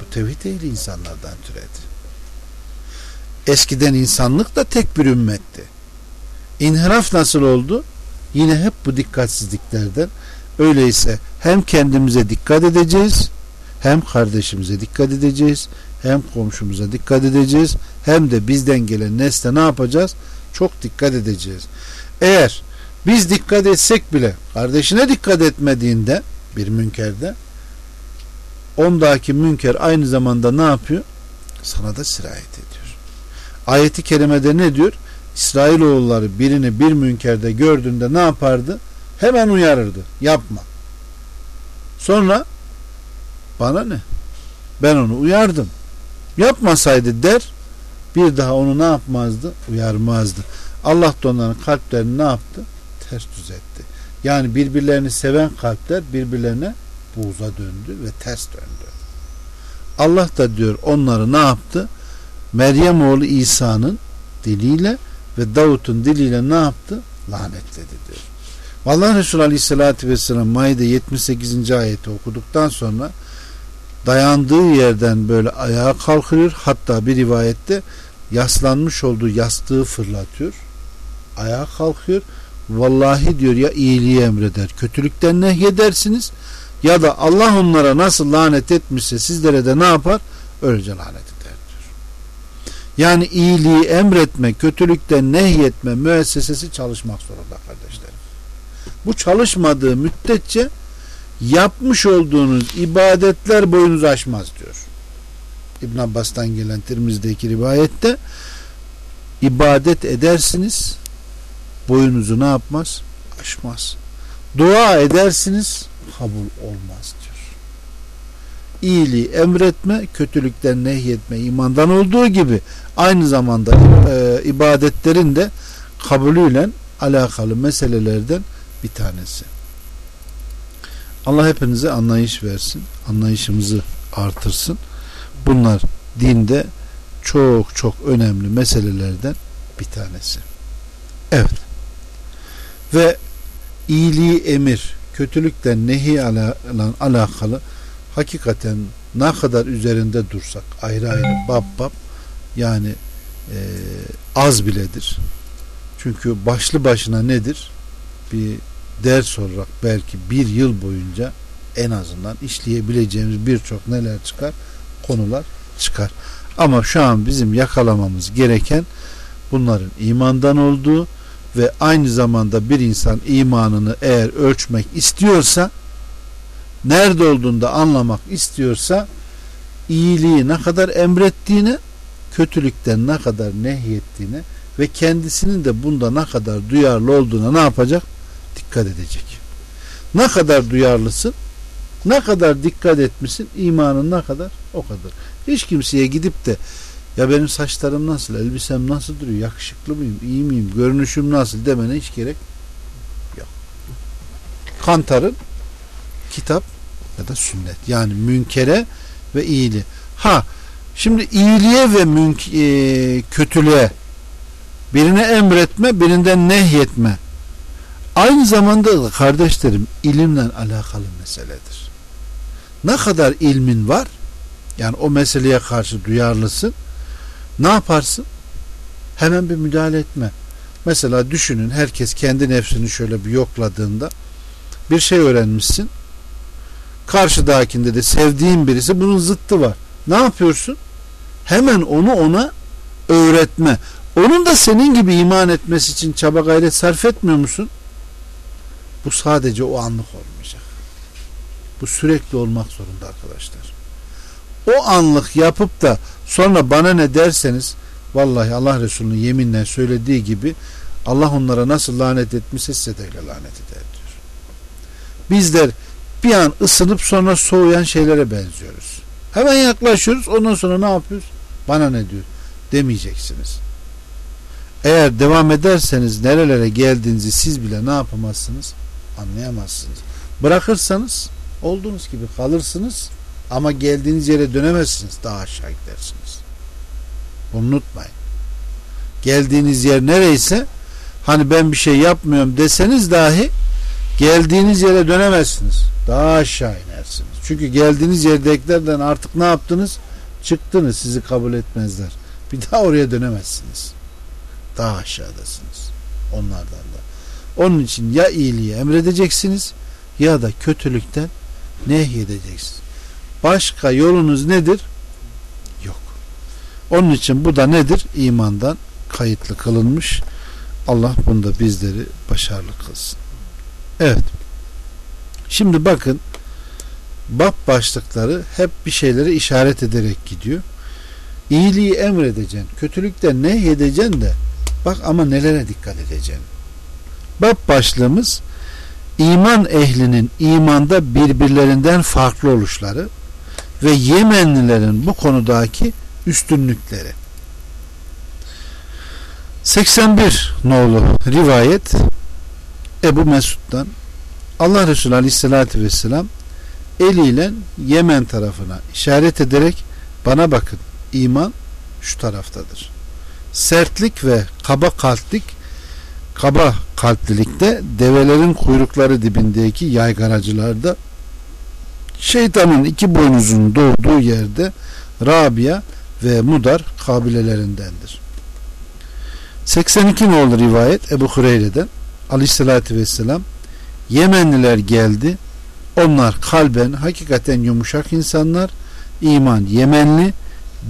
Bu tevhid ehli insanlardan türedi. Eskiden insanlık da tek bir ümmetti. İnhiraf nasıl oldu? Yine hep bu dikkatsizliklerden. Öyleyse hem kendimize dikkat edeceğiz, hem kardeşimize dikkat edeceğiz, hem komşumuza dikkat edeceğiz, hem de bizden gelen nesle ne yapacağız? Çok dikkat edeceğiz. Eğer biz dikkat etsek bile kardeşine dikkat etmediğinde bir münkerde ondaki münker aynı zamanda ne yapıyor? Sana da sirayet ediyor. Ayeti kerimede ne diyor? İsrailoğulları birini bir münkerde gördüğünde ne yapardı? Hemen uyarırdı. Yapma. Sonra bana ne? Ben onu uyardım. Yapmasaydı der bir daha onu ne yapmazdı? Uyarmazdı. Allah da onların kalplerini ne yaptı? Ters düzeltti. Yani birbirlerini seven kalpler birbirlerine buğza döndü ve ters döndü. Allah da diyor onları ne yaptı? Meryem oğlu İsa'nın diliyle ve Davut'un diliyle ne yaptı? Lanetledi diyor. Vallahi Resulü Aleyhisselatü Vesselam Maide 78. ayeti okuduktan sonra dayandığı yerden böyle ayağa kalkıyor. Hatta bir rivayette yaslanmış olduğu yastığı fırlatıyor. Ayağa kalkıyor Vallahi diyor ya iyiliği emreder, kötülükten nehyedersiniz ya da Allah onlara nasıl lanet etmişse sizlere de ne yapar? Öylece lanet eder diyor. Yani iyiliği emretme, kötülükten nehyetme müessesesi çalışmak zorunda kardeşlerim. Bu çalışmadığı müddetçe yapmış olduğunuz ibadetler boyunuzu aşmaz diyor. İbn Abbas'tan gelen Tirmiz'deki rivayette ibadet edersiniz boyunuzu ne yapmaz? Aşmaz. Dua edersiniz kabul olmaz diyor. İyiliği emretme, kötülükten nehyetme imandan olduğu gibi aynı zamanda e, ibadetlerin de kabulüyle alakalı meselelerden bir tanesi. Allah hepinize anlayış versin. Anlayışımızı artırsın. Bunlar dinde çok çok önemli meselelerden bir tanesi. Evet ve iyiliği emir, kötülükten nehi ala, alakalı hakikaten ne kadar üzerinde dursak ayrı ayrı bab bab yani e, az biledir. Çünkü başlı başına nedir? Bir ders olarak belki bir yıl boyunca en azından işleyebileceğimiz birçok neler çıkar? Konular çıkar. Ama şu an bizim yakalamamız gereken bunların imandan olduğu ve aynı zamanda bir insan imanını eğer ölçmek istiyorsa nerede olduğunu da anlamak istiyorsa iyiliği ne kadar emrettiğini kötülükten ne kadar nehyettiğini ve kendisinin de bunda ne kadar duyarlı olduğuna ne yapacak? Dikkat edecek. Ne kadar duyarlısın? Ne kadar dikkat etmişsin? imanın ne kadar? O kadar. Hiç kimseye gidip de ya benim saçlarım nasıl, elbisem nasıl duruyor, yakışıklı mıyım, iyi miyim, görünüşüm nasıl demene hiç gerek yok. Kantar'ın kitap ya da sünnet. Yani münkere ve iyiliği. Ha şimdi iyiliğe ve münk e, kötülüğe birine emretme, birinden nehyetme. Aynı zamanda kardeşlerim ilimle alakalı meseledir. Ne kadar ilmin var yani o meseleye karşı duyarlısın ne yaparsın? Hemen bir müdahale etme. Mesela düşünün herkes kendi nefsini şöyle bir yokladığında bir şey öğrenmişsin. Karşıdakinde de sevdiğin birisi bunun zıttı var. Ne yapıyorsun? Hemen onu ona öğretme. Onun da senin gibi iman etmesi için çaba gayret sarf etmiyor musun? Bu sadece o anlık olmayacak. Bu sürekli olmak zorunda arkadaşlar. O anlık yapıp da sonra bana ne derseniz vallahi Allah Resulü'nün yeminle söylediği gibi Allah onlara nasıl lanet etmişse size de öyle lanet eder diyor. Bizler bir an ısınıp sonra soğuyan şeylere benziyoruz. Hemen yaklaşıyoruz ondan sonra ne yapıyoruz? Bana ne diyor? Demeyeceksiniz. Eğer devam ederseniz nerelere geldiğinizi siz bile ne yapamazsınız? Anlayamazsınız. Bırakırsanız olduğunuz gibi kalırsınız ama geldiğiniz yere dönemezsiniz. Daha aşağı gidersiniz. Bunu unutmayın. Geldiğiniz yer nereyse hani ben bir şey yapmıyorum deseniz dahi geldiğiniz yere dönemezsiniz. Daha aşağı inersiniz. Çünkü geldiğiniz yerdekilerden artık ne yaptınız? Çıktınız sizi kabul etmezler. Bir daha oraya dönemezsiniz. Daha aşağıdasınız. Onlardan da. Onun için ya iyiliği emredeceksiniz ya da kötülükten nehyedeceksiniz. Başka yolunuz nedir? Yok. Onun için bu da nedir? İmandan kayıtlı kılınmış. Allah bunda bizleri başarılı kılsın. Evet. Şimdi bakın bab başlıkları hep bir şeylere işaret ederek gidiyor. İyiliği emredeceksin, kötülükten ne de bak ama nelere dikkat edeceksin. Bab başlığımız iman ehlinin imanda birbirlerinden farklı oluşları ve Yemenlilerin bu konudaki üstünlükleri. 81 nolu rivayet Ebu Mesud'dan Allah Resulü Aleyhisselatü Vesselam eliyle Yemen tarafına işaret ederek bana bakın iman şu taraftadır. Sertlik ve kaba kalplik kaba kalplilikte develerin kuyrukları dibindeki yaygaracılarda şeytanın iki boynuzun doğduğu yerde Rabia ve Mudar kabilelerindendir. 82 nolu rivayet Ebu Hureyre'den Aleyhisselatü Vesselam Yemenliler geldi. Onlar kalben hakikaten yumuşak insanlar. iman Yemenli,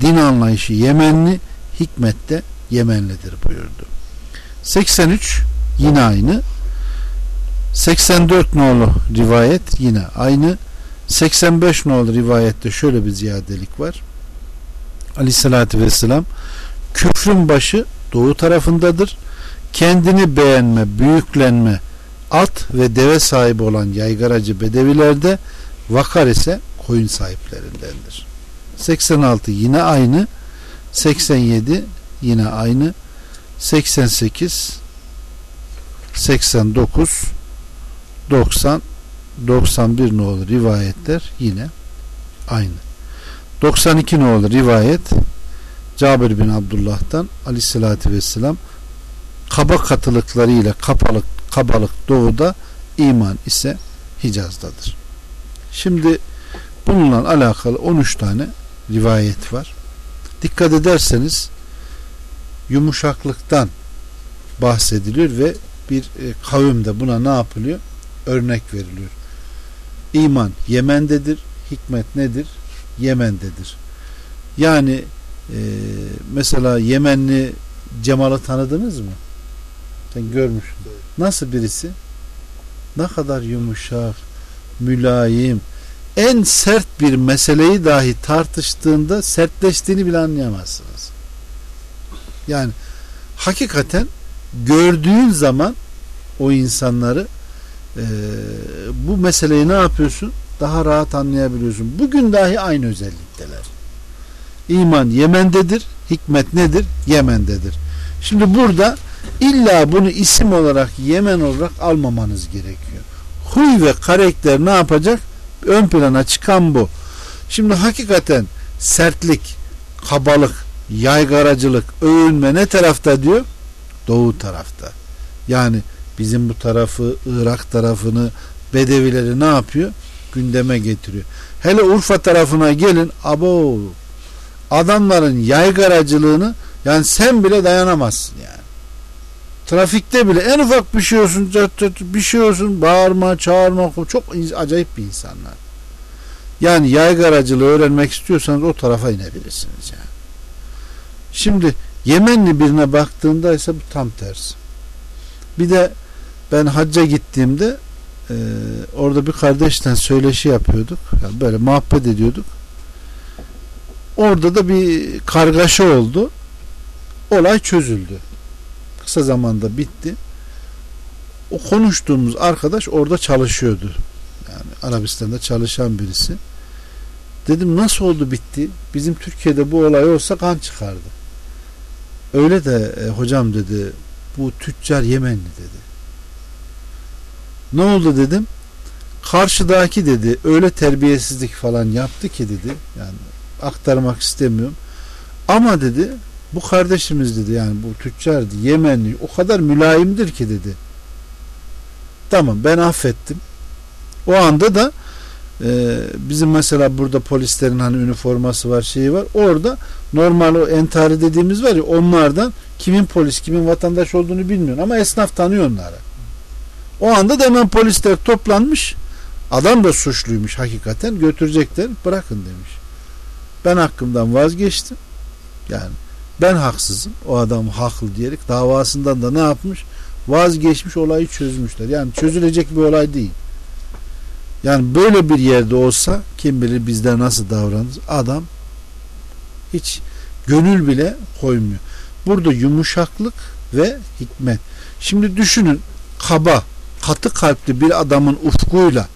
din anlayışı Yemenli, hikmette Yemenlidir buyurdu. 83 yine aynı. 84 nolu rivayet yine aynı. 85 nolu rivayette şöyle bir ziyadelik var. Aleyhissalatü vesselam küfrün başı doğu tarafındadır. Kendini beğenme, büyüklenme, at ve deve sahibi olan yaygaracı bedevilerde vakar ise koyun sahiplerindendir. 86 yine aynı 87 yine aynı 88 89 90 91 nolu rivayetler yine aynı. 92 nolu rivayet Cabir bin Abdullah'tan aleyhissalatü vesselam kaba katılıkları ile kapalık, kabalık doğuda iman ise Hicaz'dadır. Şimdi bununla alakalı 13 tane rivayet var. Dikkat ederseniz yumuşaklıktan bahsediliyor ve bir e, kavimde buna ne yapılıyor? Örnek veriliyor. İman Yemen'dedir. Hikmet nedir? Yemen'dedir. Yani e, mesela Yemenli Cemal'ı tanıdınız mı? Sen görmüşsün. Nasıl birisi? Ne kadar yumuşak, mülayim, en sert bir meseleyi dahi tartıştığında sertleştiğini bile anlayamazsınız. Yani hakikaten gördüğün zaman o insanları e, bu meseleyi ne yapıyorsun? Daha rahat anlayabiliyorsun. Bugün dahi aynı özellikteler. İman Yemen'dedir. Hikmet nedir? Yemen'dedir. Şimdi burada illa bunu isim olarak Yemen olarak almamanız gerekiyor. Huy ve karakter ne yapacak? Ön plana çıkan bu. Şimdi hakikaten sertlik, kabalık, yaygaracılık, övünme ne tarafta diyor? Doğu tarafta. Yani bizim bu tarafı, Irak tarafını, Bedevileri ne yapıyor? Gündeme getiriyor. Hele Urfa tarafına gelin, abo adamların yaygaracılığını yani sen bile dayanamazsın yani. Trafikte bile en ufak bir şey olsun, bir şey olsun, bağırma, çağırma, çok acayip bir insanlar. Yani yaygaracılığı öğrenmek istiyorsanız o tarafa inebilirsiniz yani. Şimdi Yemenli birine baktığında ise bu tam tersi. Bir de ben hacca gittiğimde e, orada bir kardeşten söyleşi yapıyorduk. Yani böyle muhabbet ediyorduk. Orada da bir kargaşa oldu. Olay çözüldü. Kısa zamanda bitti. O konuştuğumuz arkadaş orada çalışıyordu. Yani Arabistan'da çalışan birisi. Dedim nasıl oldu bitti? Bizim Türkiye'de bu olay olsa kan çıkardı. Öyle de e, hocam dedi bu tüccar Yemenli dedi. Ne oldu dedim. Karşıdaki dedi öyle terbiyesizlik falan yaptı ki dedi. Yani aktarmak istemiyorum. Ama dedi bu kardeşimiz dedi yani bu tüccardı Yemenli o kadar mülayimdir ki dedi. Tamam ben affettim. O anda da e, bizim mesela burada polislerin hani üniforması var şeyi var. Orada normal o entari dediğimiz var ya onlardan kimin polis kimin vatandaş olduğunu bilmiyor ama esnaf tanıyor onları. O anda da hemen polisler toplanmış. Adam da suçluymuş hakikaten götürecekler bırakın demiş. Ben hakkımdan vazgeçtim. Yani ben haksızım. O adam haklı diyerek davasından da ne yapmış? Vazgeçmiş olayı çözmüşler. Yani çözülecek bir olay değil. Yani böyle bir yerde olsa kim bilir bizler nasıl davranırız. Adam hiç gönül bile koymuyor. Burada yumuşaklık ve hikmet. Şimdi düşünün kaba, katı kalpli bir adamın ufkuyla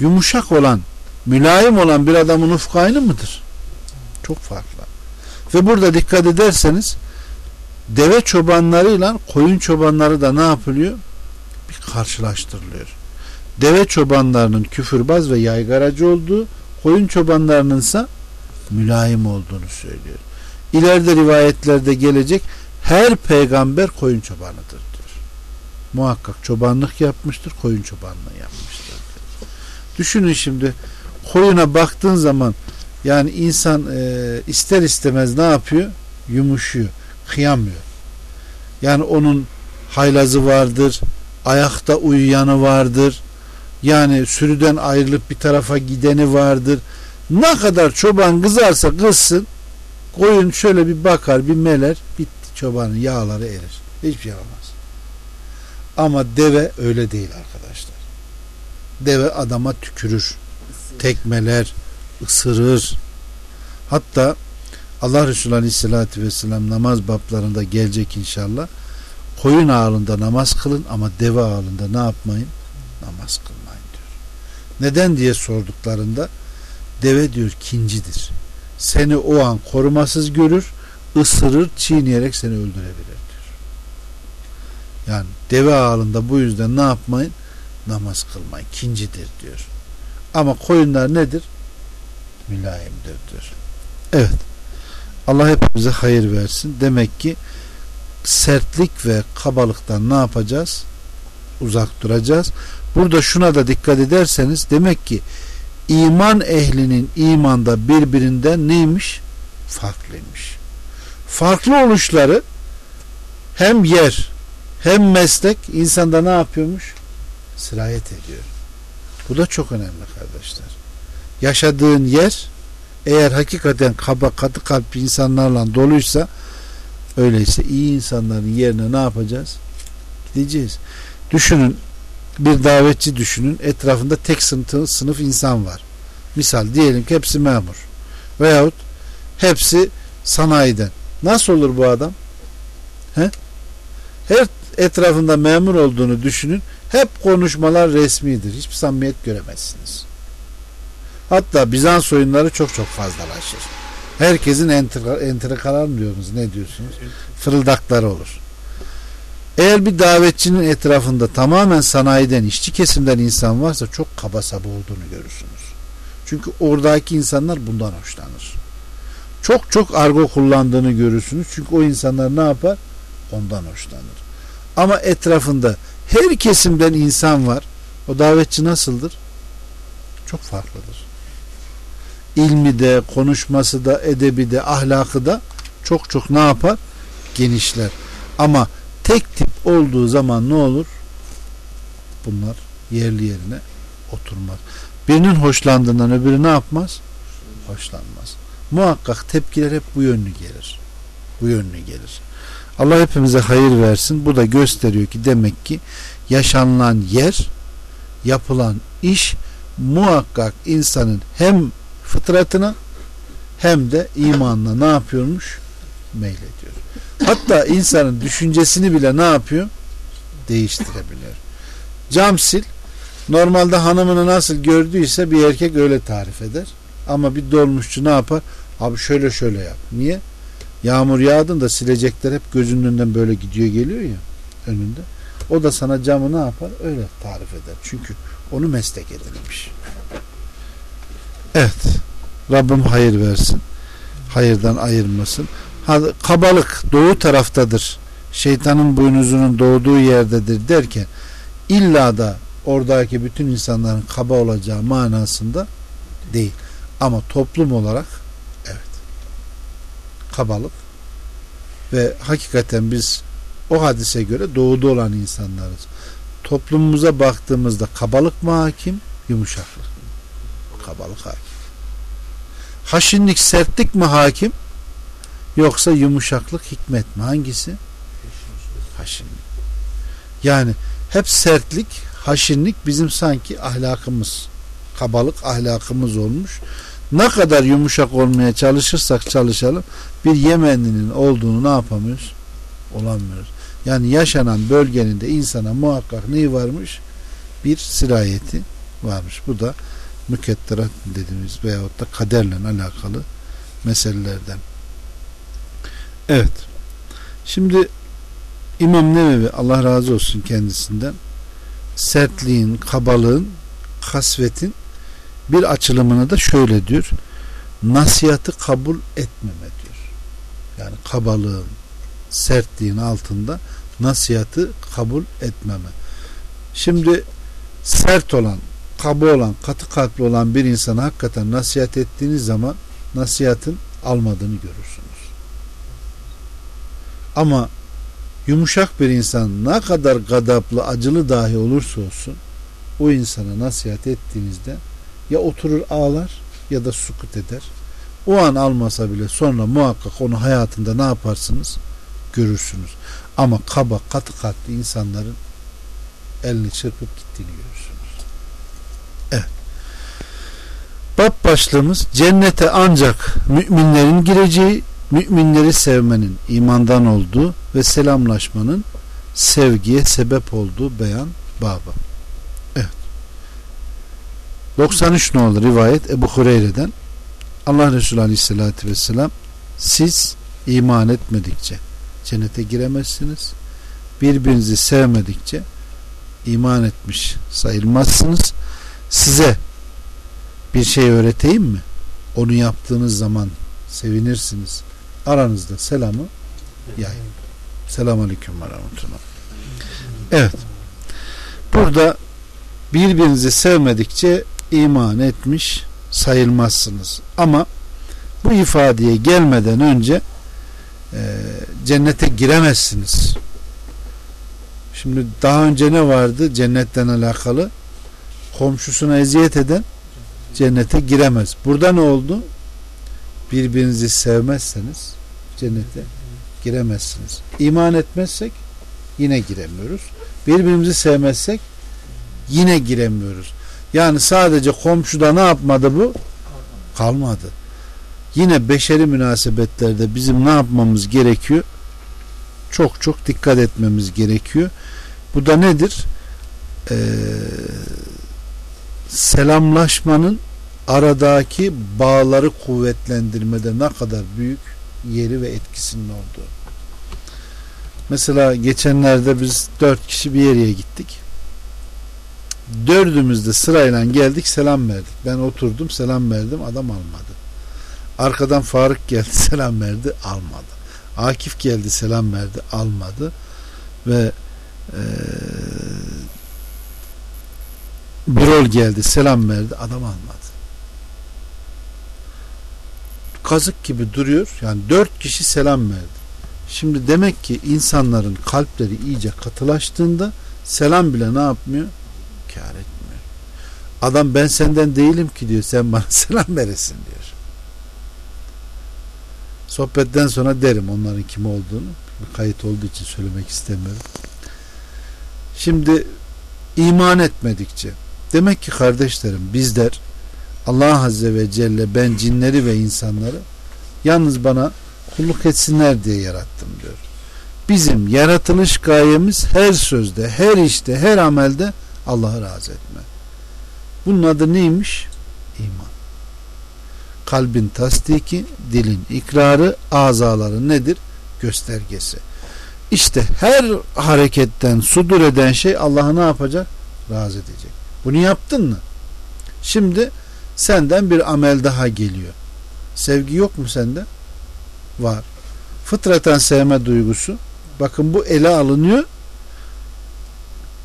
yumuşak olan, mülayim olan bir adamın ufku aynı mıdır? Çok farklı. Ve burada dikkat ederseniz deve çobanlarıyla koyun çobanları da ne yapılıyor? Bir karşılaştırılıyor. Deve çobanlarının küfürbaz ve yaygaracı olduğu, koyun çobanlarının ise mülayim olduğunu söylüyor. İleride rivayetlerde gelecek her peygamber koyun çobanıdır diyor. Muhakkak çobanlık yapmıştır, koyun çobanlığı yapmıştır. Düşünün şimdi koyuna baktığın zaman yani insan e, ister istemez ne yapıyor? Yumuşuyor, kıyamıyor. Yani onun haylazı vardır, ayakta uyuyanı vardır. Yani sürüden ayrılıp bir tarafa gideni vardır. Ne kadar çoban kızarsa kızsın koyun şöyle bir bakar bir meler bitti çobanın yağları erir. Hiçbir şey olmaz. Ama deve öyle değil arkadaşlar. Deve adama tükürür. Tekmeler, ısırır. Hatta Allah Resulü Aleyhisselatü Vesselam namaz bablarında gelecek inşallah. Koyun ağırlığında namaz kılın ama deve ağırlığında ne yapmayın? Namaz diyor. Neden diye sorduklarında deve diyor kincidir. Seni o an korumasız görür, ısırır, çiğneyerek seni öldürebilir diyor. Yani deve ağırlığında bu yüzden ne yapmayın? Namaz kılmayın. Kincidir diyor. Ama koyunlar nedir? mülayimdir diyor. Evet. Allah hepimize hayır versin. Demek ki sertlik ve kabalıktan ne yapacağız? Uzak duracağız. Burada şuna da dikkat ederseniz demek ki iman ehlinin imanda birbirinden neymiş? Farklıymış. Farklı oluşları hem yer hem meslek insanda ne yapıyormuş? Sirayet ediyor. Bu da çok önemli kardeşler. Yaşadığın yer eğer hakikaten kaba katı kalpli insanlarla doluysa öyleyse iyi insanların yerine ne yapacağız? Gideceğiz. Düşünün bir davetçi düşünün etrafında tek sınıf, sınıf insan var. Misal diyelim ki hepsi memur veyahut hepsi sanayiden. Nasıl olur bu adam? He? Her etrafında memur olduğunu düşünün. Hep konuşmalar resmidir. Hiçbir samimiyet göremezsiniz. Hatta Bizans oyunları çok çok fazlalaşır. Herkesin entrikalar mı diyorsunuz? Ne diyorsunuz? Fırıldakları olur. Eğer bir davetçinin etrafında tamamen sanayiden, işçi kesimden insan varsa çok kaba saba olduğunu görürsünüz. Çünkü oradaki insanlar bundan hoşlanır. Çok çok argo kullandığını görürsünüz. Çünkü o insanlar ne yapar? Ondan hoşlanır. Ama etrafında her kesimden insan var. O davetçi nasıldır? Çok farklıdır. İlmi de, konuşması da, edebi de, ahlakı da çok çok ne yapar? Genişler. Ama tek tip olduğu zaman ne olur? Bunlar yerli yerine oturmaz. Birinin hoşlandığından öbürü ne yapmaz? Hoşlanmaz. Muhakkak tepkiler hep bu yönlü gelir. Bu yönlü gelir. Allah hepimize hayır versin. Bu da gösteriyor ki demek ki yaşanılan yer, yapılan iş muhakkak insanın hem fıtratına hem de imanla ne yapıyormuş? Meylediyor. Hatta insanın düşüncesini bile ne yapıyor? Değiştirebiliyor. Cam sil. Normalde hanımını nasıl gördüyse bir erkek öyle tarif eder. Ama bir dolmuşçu ne yapar? Abi şöyle şöyle yap. Niye? Yağmur yağdığında silecekler hep gözünün önünden böyle gidiyor geliyor ya önünde. O da sana camı ne yapar? Öyle tarif eder. Çünkü onu meslek edinmiş. Evet. Rabbim hayır versin. Hayırdan ayırmasın. Kabalık doğu taraftadır. Şeytanın boynuzunun doğduğu yerdedir derken illa da oradaki bütün insanların kaba olacağı manasında değil. Ama toplum olarak kabalık ve hakikaten biz o hadise göre doğuda olan insanlarız. Toplumumuza baktığımızda kabalık mı hakim, yumuşaklık Kabalık hakim. Haşinlik, sertlik mi hakim? Yoksa yumuşaklık, hikmet mi? Hangisi? Haşinlik. Yani hep sertlik, haşinlik bizim sanki ahlakımız. Kabalık ahlakımız olmuş ne kadar yumuşak olmaya çalışırsak çalışalım bir Yemenlinin olduğunu ne yapamıyoruz? Olamıyoruz. Yani yaşanan bölgenin de insana muhakkak neyi varmış? Bir sirayeti varmış. Bu da müketterat dediğimiz veyahut da kaderle alakalı meselelerden. Evet. Şimdi İmam Nevevi Allah razı olsun kendisinden sertliğin, kabalığın, kasvetin bir açılımını da şöyle diyor. Nasihatı kabul etmeme diyor. Yani kabalığın, sertliğin altında nasihatı kabul etmeme. Şimdi sert olan, kaba olan, katı kalpli olan bir insana hakikaten nasihat ettiğiniz zaman nasihatın almadığını görürsünüz. Ama yumuşak bir insan ne kadar gadaplı, acılı dahi olursa olsun o insana nasihat ettiğinizde ya oturur ağlar ya da sukut eder. O an almasa bile sonra muhakkak onu hayatında ne yaparsınız? Görürsünüz. Ama kaba, katı katlı insanların elini çırpıp gittiğini görürsünüz. Evet. Bab başlığımız cennete ancak müminlerin gireceği, müminleri sevmenin imandan olduğu ve selamlaşmanın sevgiye sebep olduğu beyan baba. 93 ne olur rivayet Ebu Hureyre'den Allah Resulü Aleyhisselatü Vesselam siz iman etmedikçe cennete giremezsiniz. Birbirinizi sevmedikçe iman etmiş sayılmazsınız. Size bir şey öğreteyim mi? Onu yaptığınız zaman sevinirsiniz. Aranızda selamı yayın. Selamun Aleyküm ve Rahmetullah. Evet. Burada birbirinizi sevmedikçe iman etmiş sayılmazsınız. Ama bu ifadeye gelmeden önce e, cennete giremezsiniz. Şimdi daha önce ne vardı cennetten alakalı? komşusuna eziyet eden cennete giremez. Burada ne oldu? Birbirinizi sevmezseniz cennete giremezsiniz. İman etmezsek yine giremiyoruz. Birbirimizi sevmezsek yine giremiyoruz. Yani sadece komşuda ne yapmadı bu? Kalmadı. Yine beşeri münasebetlerde bizim ne yapmamız gerekiyor? Çok çok dikkat etmemiz gerekiyor. Bu da nedir? Ee, selamlaşmanın aradaki bağları kuvvetlendirmede ne kadar büyük yeri ve etkisinin olduğu. Mesela geçenlerde biz dört kişi bir yere gittik. Dördümüz de sırayla geldik selam verdik. Ben oturdum selam verdim adam almadı. Arkadan Faruk geldi selam verdi almadı. Akif geldi selam verdi almadı. Ve e, Birol geldi selam verdi adam almadı. Kazık gibi duruyor. Yani dört kişi selam verdi. Şimdi demek ki insanların kalpleri iyice katılaştığında selam bile ne yapmıyor? Kar etmiyor. Adam ben senden değilim ki diyor sen bana selam veresin diyor. Sohbetten sonra derim onların kim olduğunu. Bir kayıt olduğu için söylemek istemiyorum. Şimdi iman etmedikçe demek ki kardeşlerim bizler Allah Azze ve Celle ben cinleri ve insanları yalnız bana kulluk etsinler diye yarattım diyor. Bizim yaratılış gayemiz her sözde, her işte, her amelde Allah'ı razı etme. Bunun adı neymiş? İman. Kalbin tasdiki, dilin ikrarı, azaların nedir? Göstergesi. İşte her hareketten sudur eden şey Allah'ı ne yapacak? Razı edecek. Bunu yaptın mı? Şimdi senden bir amel daha geliyor. Sevgi yok mu sende? Var. Fıtraten sevme duygusu. Bakın bu ele alınıyor.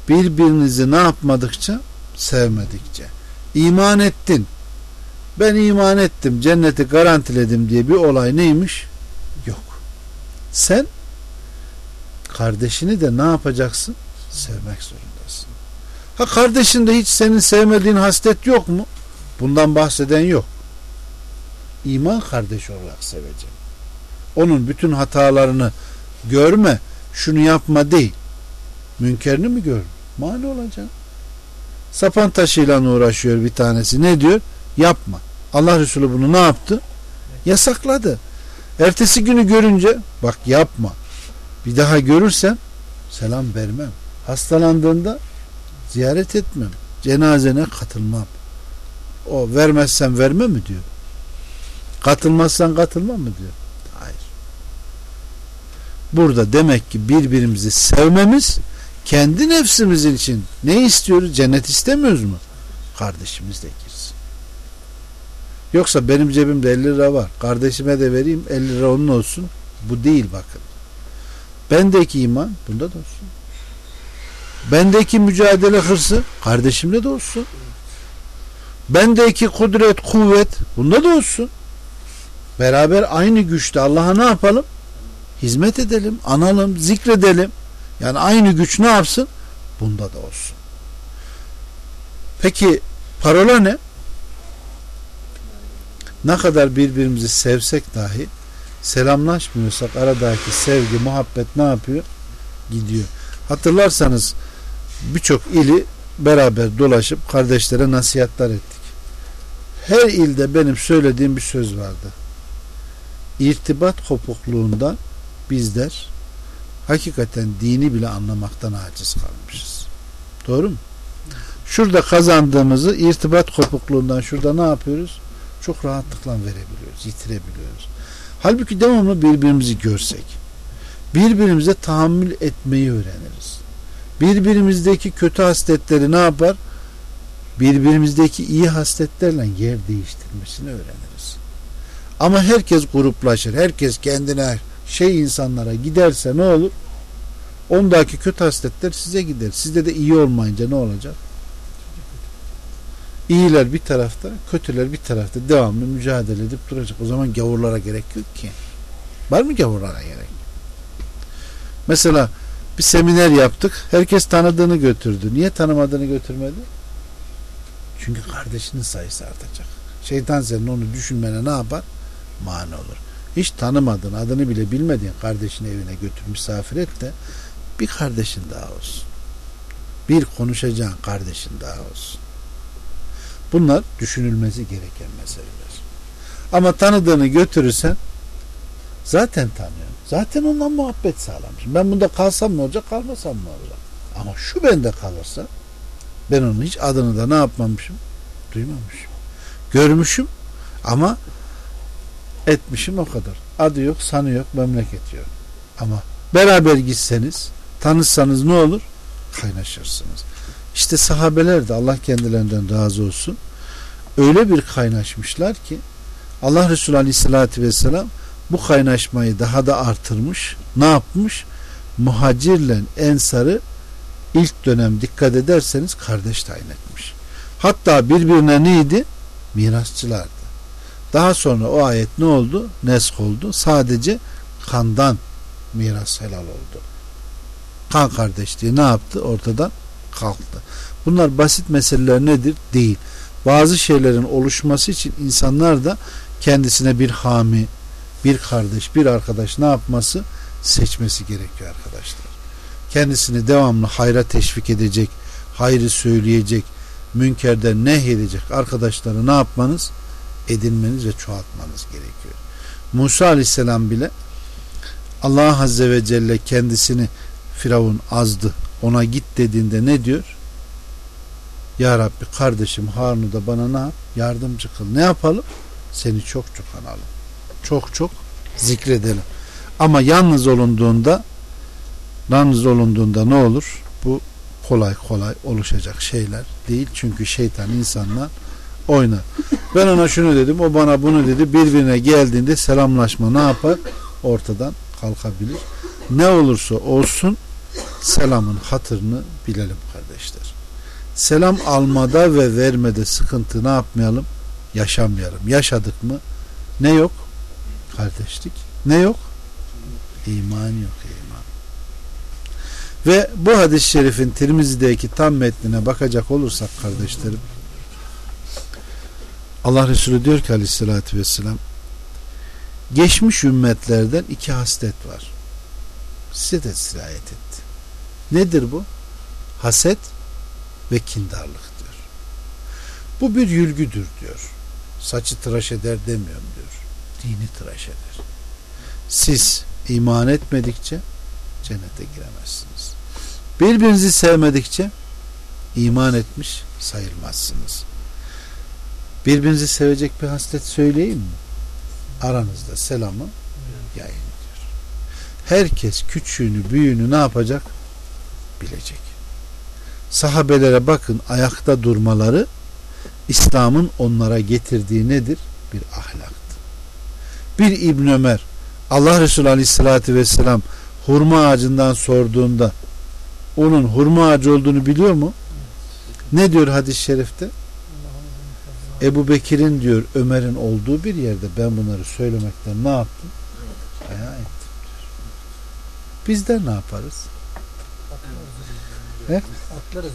Birbirinizi ne yapmadıkça sevmedikçe. İman ettin. Ben iman ettim, cenneti garantiledim diye bir olay neymiş? Yok. Sen kardeşini de ne yapacaksın? Sevmek zorundasın. Ha kardeşinde hiç senin sevmediğin haslet yok mu? Bundan bahseden yok. İman kardeş olarak seveceğim. Onun bütün hatalarını görme, şunu yapma değil. Münkerini mi gör? Mani olacaksın. Sapan taşıyla uğraşıyor bir tanesi. Ne diyor? Yapma. Allah Resulü bunu ne yaptı? Yasakladı. Ertesi günü görünce bak yapma. Bir daha görürsem selam vermem. Hastalandığında ziyaret etmem. Cenazene katılmam. O vermezsen verme mi diyor. Katılmazsan katılma mı diyor. Hayır. Burada demek ki birbirimizi sevmemiz kendi nefsimizin için ne istiyoruz? Cennet istemiyoruz mu? Kardeşimiz de girsin. Yoksa benim cebimde 50 lira var. Kardeşime de vereyim 50 lira onun olsun. Bu değil bakın. Bendeki iman bunda da olsun. Bendeki mücadele hırsı kardeşimde de olsun. Bendeki kudret, kuvvet bunda da olsun. Beraber aynı güçte Allah'a ne yapalım? Hizmet edelim, analım, zikredelim. Yani aynı güç ne yapsın? Bunda da olsun. Peki parola ne? Ne kadar birbirimizi sevsek dahi selamlaşmıyorsak aradaki sevgi, muhabbet ne yapıyor? Gidiyor. Hatırlarsanız birçok ili beraber dolaşıp kardeşlere nasihatler ettik. Her ilde benim söylediğim bir söz vardı. İrtibat kopukluğundan bizler hakikaten dini bile anlamaktan aciz kalmışız. Doğru mu? Şurada kazandığımızı irtibat kopukluğundan şurada ne yapıyoruz? Çok rahatlıkla verebiliyoruz, yitirebiliyoruz. Halbuki devamlı birbirimizi görsek, birbirimize tahammül etmeyi öğreniriz. Birbirimizdeki kötü hasletleri ne yapar? Birbirimizdeki iyi hasletlerle yer değiştirmesini öğreniriz. Ama herkes gruplaşır, herkes kendine şey insanlara giderse ne olur? Ondaki kötü hasletler size gider. Sizde de iyi olmayınca ne olacak? İyiler bir tarafta, kötüler bir tarafta devamlı mücadele edip duracak. O zaman gavurlara gerek yok ki. Var mı gavurlara gerek? Mesela bir seminer yaptık. Herkes tanıdığını götürdü. Niye tanımadığını götürmedi? Çünkü kardeşinin sayısı artacak. Şeytan senin onu düşünmene ne yapar? Mani olur. Hiç tanımadığın, adını bile bilmediğin kardeşini evine götür misafir et de bir kardeşin daha olsun. Bir konuşacağın kardeşin daha olsun. Bunlar düşünülmesi gereken meseleler. Ama tanıdığını götürürsen zaten tanıyorum. Zaten ondan muhabbet sağlamışım. Ben bunda kalsam ne olacak, kalmasam ne olacak? Ama şu bende kalırsa ben onun hiç adını da ne yapmamışım? Duymamışım. Görmüşüm ama etmişim o kadar. Adı yok, sanı yok, memleket yok. Ama beraber gitseniz, tanışsanız ne olur? Kaynaşırsınız. İşte sahabeler de Allah kendilerinden razı olsun. Öyle bir kaynaşmışlar ki Allah Resulü Aleyhisselatü Vesselam bu kaynaşmayı daha da artırmış. Ne yapmış? Muhacirle ensarı ilk dönem dikkat ederseniz kardeş tayin etmiş. Hatta birbirine neydi? Mirasçılardı. Daha sonra o ayet ne oldu? Nesk oldu. Sadece kandan miras helal oldu. Kan kardeşliği ne yaptı? Ortadan kalktı. Bunlar basit meseleler nedir? Değil. Bazı şeylerin oluşması için insanlar da kendisine bir hami, bir kardeş, bir arkadaş ne yapması? Seçmesi gerekiyor arkadaşlar. Kendisini devamlı hayra teşvik edecek, hayrı söyleyecek, münkerden nehyedecek arkadaşları ne yapmanız? Edinmeniz ve çoğaltmanız gerekiyor. Musa aleyhisselam bile Allah azze ve celle kendisini Firavun azdı ona git dediğinde ne diyor? Ya Rabbi kardeşim Harun'u da bana ne yap? Yardımcı kıl. Ne yapalım? Seni çok çok analım. Çok çok zikredelim. Ama yalnız olunduğunda yalnız olunduğunda ne olur? Bu kolay kolay oluşacak şeyler değil. Çünkü şeytan insanlar oynar. Ben ona şunu dedim, o bana bunu dedi. Birbirine geldiğinde selamlaşma ne yapar? Ortadan kalkabilir. Ne olursa olsun selamın hatırını bilelim kardeşler. Selam almada ve vermede sıkıntı ne yapmayalım? Yaşamayalım. Yaşadık mı? Ne yok? Kardeşlik. Ne yok? İman yok. Ve bu hadis-i şerifin Tirmizi'deki tam metnine bakacak olursak kardeşlerim Allah Resulü diyor ki aleyhissalatü vesselam geçmiş ümmetlerden iki haslet var. Size de sirayet etti. Nedir bu? Haset ve kindarlık diyor. Bu bir yülgüdür diyor. Saçı tıraş eder demiyorum diyor. Dini tıraş eder. Siz iman etmedikçe cennete giremezsiniz. Birbirinizi sevmedikçe iman etmiş sayılmazsınız. Birbirinizi sevecek bir haslet söyleyeyim mi? Aranızda selamı yayın ediyor. Herkes küçüğünü büyüğünü ne yapacak? Bilecek. Sahabelere bakın ayakta durmaları İslam'ın onlara getirdiği nedir? Bir ahlaktı. Bir İbn Ömer Allah Resulü Aleyhisselatü Vesselam hurma ağacından sorduğunda onun hurma ağacı olduğunu biliyor mu? Ne diyor hadis-i şerifte? Ebu Bekir'in diyor Ömer'in olduğu bir yerde ben bunları söylemekten ne yaptım? Ayağa ettim diyor. Bizler ne yaparız? He? Atlarız.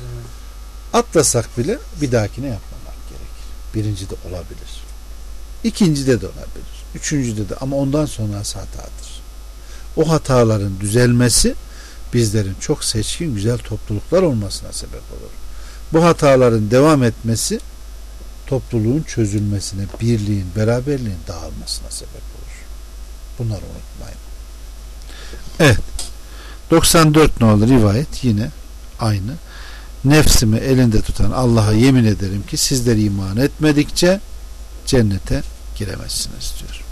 Atlasak bile bir dahakine yapmamak gerekir. Birinci de olabilir. İkincide de olabilir. Üçüncüde de ama ondan sonrası hatadır. O hataların düzelmesi bizlerin çok seçkin güzel topluluklar olmasına sebep olur. Bu hataların devam etmesi topluluğun çözülmesine, birliğin, beraberliğin dağılmasına sebep olur. Bunları unutmayın. Evet. 94 nolu rivayet yine aynı. Nefsimi elinde tutan Allah'a yemin ederim ki sizler iman etmedikçe cennete giremezsiniz diyor.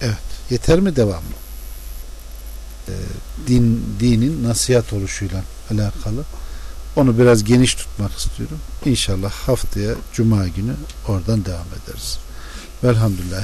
Evet. Yeter mi devam mı? Ee, din, dinin nasihat oluşuyla alakalı onu biraz geniş tutmak istiyorum. İnşallah haftaya Cuma günü oradan devam ederiz. Velhamdülillah.